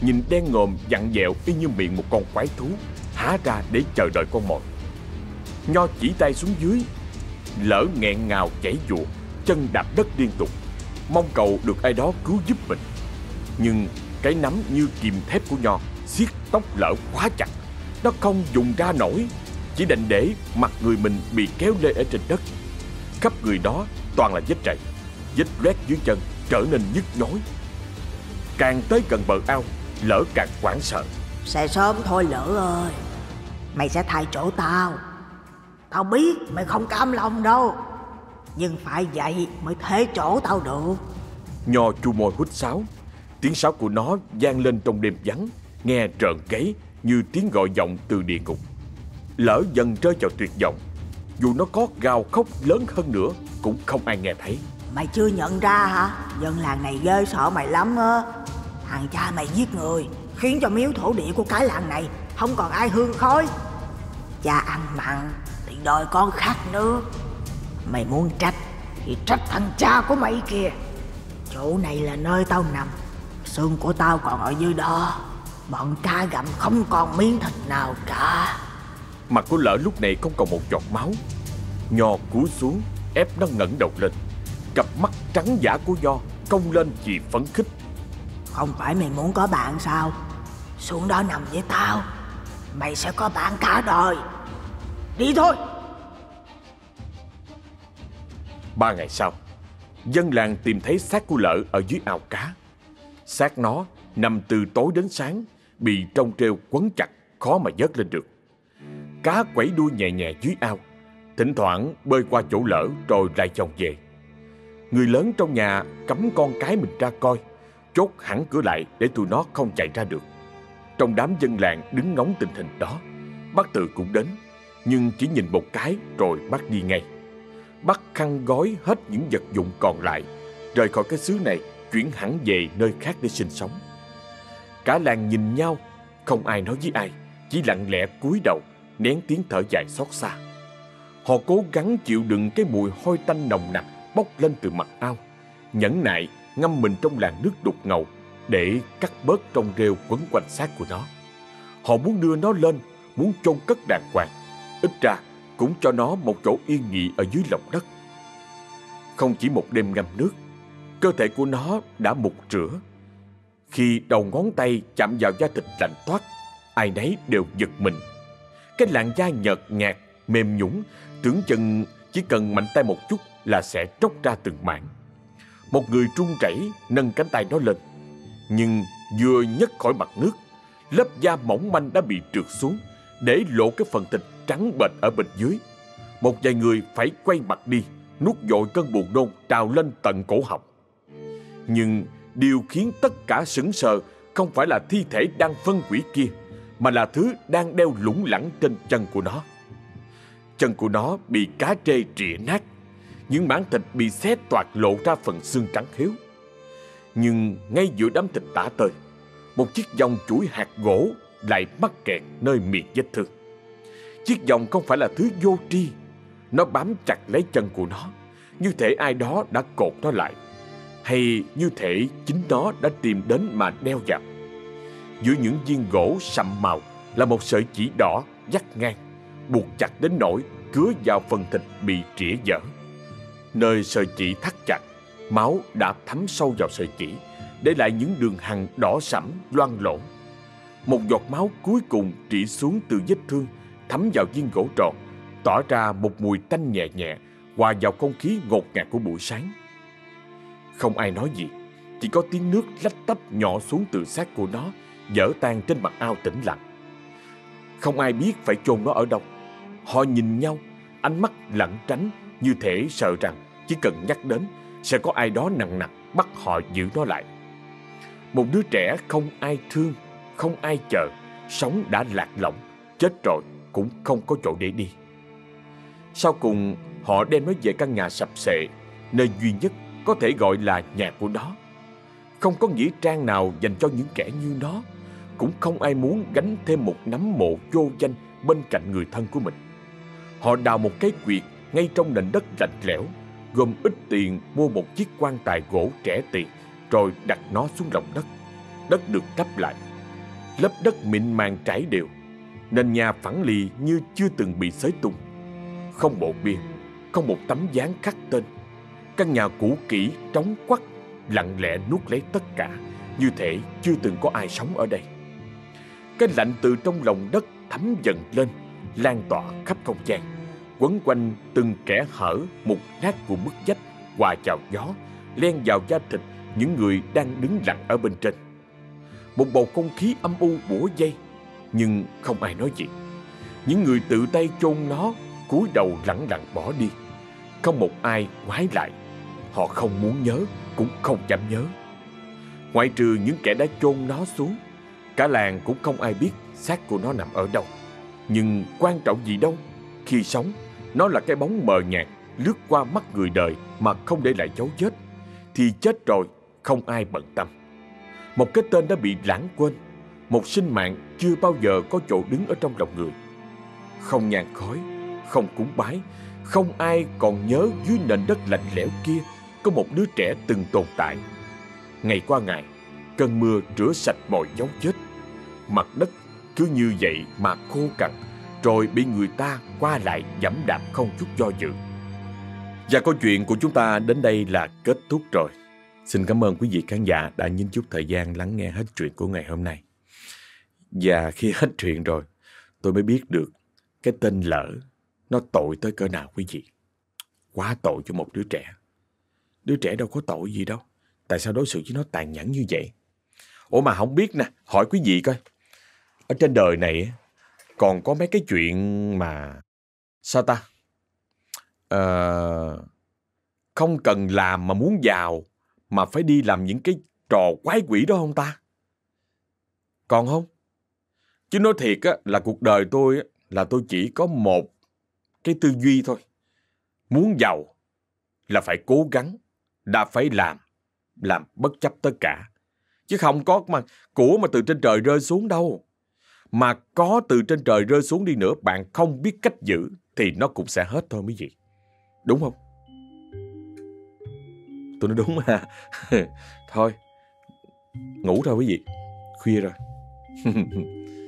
Nhìn đen ngòm dặn dẹo y như miệng một con quái thú Há ra để chờ đợi con mồi Nho chỉ tay xuống dưới, Lỡ nghẹn ngào chảy dụa Chân đạp đất liên tục. Mong cầu được ai đó cứu giúp mình. Nhưng cái nắm như kìm thép của Nho, siết tóc lỡ quá chặt. Nó không dùng ra nổi, Chỉ đành để mặt người mình bị kéo lê ở trên đất. Khắp người đó toàn là vết rậy Vết loét dưới chân trở nên nhức nhối. Càng tới gần bờ ao, Lỡ càng hoảng sợ. Sẽ sớm thôi lỡ ơi, Mày sẽ thay chỗ tao. Tao biết mày không cam lòng đâu. Nhưng phải vậy mới thế chỗ tao được. Nho chu môi hút sáo Tiếng sáo của nó vang lên trong đêm vắng Nghe trợn gáy như tiếng gọi vọng từ địa ngục. Lỡ dần rơi vào tuyệt vọng Dù nó có gào khóc lớn hơn nữa Cũng không ai nghe thấy. Mày chưa nhận ra hả? Dân làng này ghê sợ mày lắm á. Thằng cha mày giết người Khiến cho miếu thổ địa của cái làng này Không còn ai hương khói. Cha ăn mặn Đòi con khát nước Mày muốn trách Thì trách thằng cha của mày kìa. Chỗ này là nơi tao nằm Xương của tao còn ở dưới đó. Bọn cá gặm không còn miếng thịt nào cả. Mặt của lỡ lúc này không còn một giọt máu Nho cúi xuống Ép nó ngẩng đầu lên. Cặp mắt trắng giả của Nho Cong lên vì phấn khích. Không phải mày muốn có bạn sao? Xuống đó nằm với tao Mày sẽ có bạn cả đời Đi thôi. Ba ngày sau, Dân làng tìm thấy xác của lợ ở dưới ao cá. Xác nó nằm từ tối đến sáng, Bị trong treo quấn chặt, Khó mà vớt lên được. Cá quẩy đuôi nhẹ nhẹ dưới ao, Thỉnh thoảng bơi qua chỗ lỡ Rồi lại chồng về. Người lớn trong nhà cấm con cái mình ra coi, Chốt hẳn cửa lại Để tụi nó không chạy ra được. Trong đám dân làng đứng ngóng tình hình đó, Bác Tự cũng đến nhưng chỉ nhìn một cái rồi bắt đi ngay. Bắt khăn gói hết những vật dụng còn lại, Rời khỏi cái xứ này, Chuyển hẳn về nơi khác để sinh sống. Cả làng nhìn nhau, Không ai nói với ai, Chỉ lặng lẽ cúi đầu, Nén tiếng thở dài xót xa. Họ cố gắng chịu đựng cái mùi hôi tanh nồng nặc Bốc lên từ mặt ao, Nhẫn nại ngâm mình trong làn nước đục ngầu Để cắt bớt trong rêu quấn quanh xác của nó. Họ muốn đưa nó lên, Muốn chôn cất đàng hoàng Ít ra cũng cho nó một chỗ yên nghỉ ở dưới lòng đất Không chỉ một đêm ngâm nước Cơ thể của nó đã mục rửa Khi đầu ngón tay chạm vào da thịt lạnh toát, ai nấy đều giật mình. Cái làn da nhợt nhạt, mềm nhũng, tưởng chừng chỉ cần mạnh tay một chút là sẽ tróc ra từng mảng. Một người trung chảy nâng cánh tay nó lên, nhưng vừa nhấc khỏi mặt nước, lớp da mỏng manh đã bị trượt xuống, để lộ cái phần thịt trắng bệch ở bên dưới. Một vài người phải quay mặt đi, nuốt dội cơn buồn nôn trào lên tận cổ họng. Nhưng điều khiến tất cả sững sờ không phải là thi thể đang phân quỷ kia, mà là thứ đang đeo lủng lẳng trên chân của nó. Chân của nó bị cá trê trịa nát, những mảng thịt bị xé toạc lộ ra phần xương trắng hiếu. Nhưng ngay giữa đám thịt tả tơi, một chiếc dòng chuỗi hạt gỗ lại mắc kẹt nơi miệng vết thương. Chiếc vòng không phải là thứ vô tri, nó bám chặt lấy chân của nó, như thể ai đó đã cột nó lại, hay như thể chính nó đã tìm đến mà đeo vào. Giữa những viên gỗ sậm màu là một sợi chỉ đỏ dắt ngang, buộc chặt đến nỗi cứa vào phần thịt bị trĩa dở. Nơi sợi chỉ thắt chặt, máu đã thấm sâu vào sợi chỉ, để lại những đường hằn đỏ sẫm loang lổ. Một giọt máu cuối cùng trĩ xuống từ vết thương, thấm vào viên gỗ tròn, tỏa ra một mùi tanh nhẹ nhẹ, hòa vào không khí ngột ngạt của buổi sáng. Không ai nói gì, chỉ có tiếng nước lách tấp nhỏ xuống từ xác của nó, dở tan trên mặt ao tĩnh lặng. Không ai biết phải chôn nó ở đâu. Họ nhìn nhau, ánh mắt lẩn tránh như thể sợ rằng chỉ cần nhắc đến sẽ có ai đó nặng nặng bắt họ giữ nó lại. Một đứa trẻ không ai thương, không ai chờ, sống đã lạc lõng, chết rồi cũng không có chỗ để đi. Sau cùng, họ đem nó về căn nhà sập sệ, nơi duy nhất có thể gọi là nhà của nó. Không có nghĩa trang nào dành cho những kẻ như nó, cũng không ai muốn gánh thêm một nắm mộ vô danh bên cạnh người thân của mình. Họ đào một cái quyệt ngay trong nền đất lạnh lẽo, gồm ít tiền mua một chiếc quan tài gỗ trẻ tiền, rồi đặt nó xuống lòng đất. Đất được đắp lại, lớp đất mịn màng trải đều, nền nhà phẳng lì như chưa từng bị xới tung. Không bộ bia, không một tấm dáng khắc tên. Căn nhà cũ kỹ, trống quắc, lặng lẽ nuốt lấy tất cả, như thể chưa từng có ai sống ở đây. Cái lạnh từ trong lòng đất thấm dần lên, lan tỏa khắp không gian, quấn quanh từng kẻ hở một nát của bức vách, hòa vào gió, len vào da thịt những người đang đứng lặng ở bên trên. Một bầu không khí âm u bủa dây, nhưng không ai nói gì. Những người tự tay chôn nó cúi đầu lẳng lặng bỏ đi. Không một ai ngoái lại. Họ không muốn nhớ, cũng không dám nhớ. Ngoại trừ những kẻ đã chôn nó xuống, cả làng cũng không ai biết xác của nó nằm ở đâu. Nhưng quan trọng gì đâu, khi sống, nó là cái bóng mờ nhạt lướt qua mắt người đời mà không để lại dấu vết. Thì chết rồi, không ai bận tâm. Một cái tên đã bị lãng quên, một sinh mạng chưa bao giờ có chỗ đứng ở trong lòng người. Không nhàn khói, không cúng bái, không ai còn nhớ dưới nền đất lạnh lẽo kia có một đứa trẻ từng tồn tại. Ngày qua ngày, cơn mưa rửa sạch mọi dấu vết. Mặt đất cứ như vậy mà khô cằn, rồi bị người ta qua lại dẫm đạp không chút do dự. Và câu chuyện của chúng ta đến đây là kết thúc rồi. Xin cảm ơn quý vị khán giả đã nhìn chút thời gian lắng nghe hết chuyện của ngày hôm nay. Và khi hết chuyện rồi, tôi mới biết được cái tên lỡ nó tội tới cỡ nào quý vị. Quá tội cho một đứa trẻ. Đứa trẻ đâu có tội gì đâu. Tại sao đối xử với nó tàn nhẫn như vậy? Ủa mà không biết nè, hỏi quý vị coi. Ở trên đời này còn có mấy cái chuyện mà... Sao ta? Ờ... không cần làm mà muốn giàu mà phải đi làm những cái trò quái quỷ đó không ta? Còn không? Chứ nói thiệt á, là cuộc đời tôi á, là tôi chỉ có một cái tư duy thôi. Muốn giàu là phải cố gắng, đã phải làm, làm bất chấp tất cả. Chứ không có mà của mà từ trên trời rơi xuống đâu. Mà có từ trên trời rơi xuống đi nữa, bạn không biết cách giữ thì nó cũng sẽ hết thôi mấy vị. Đúng không? Tôi nói đúng mà. <laughs> thôi, ngủ thôi quý vị. Khuya rồi. <laughs>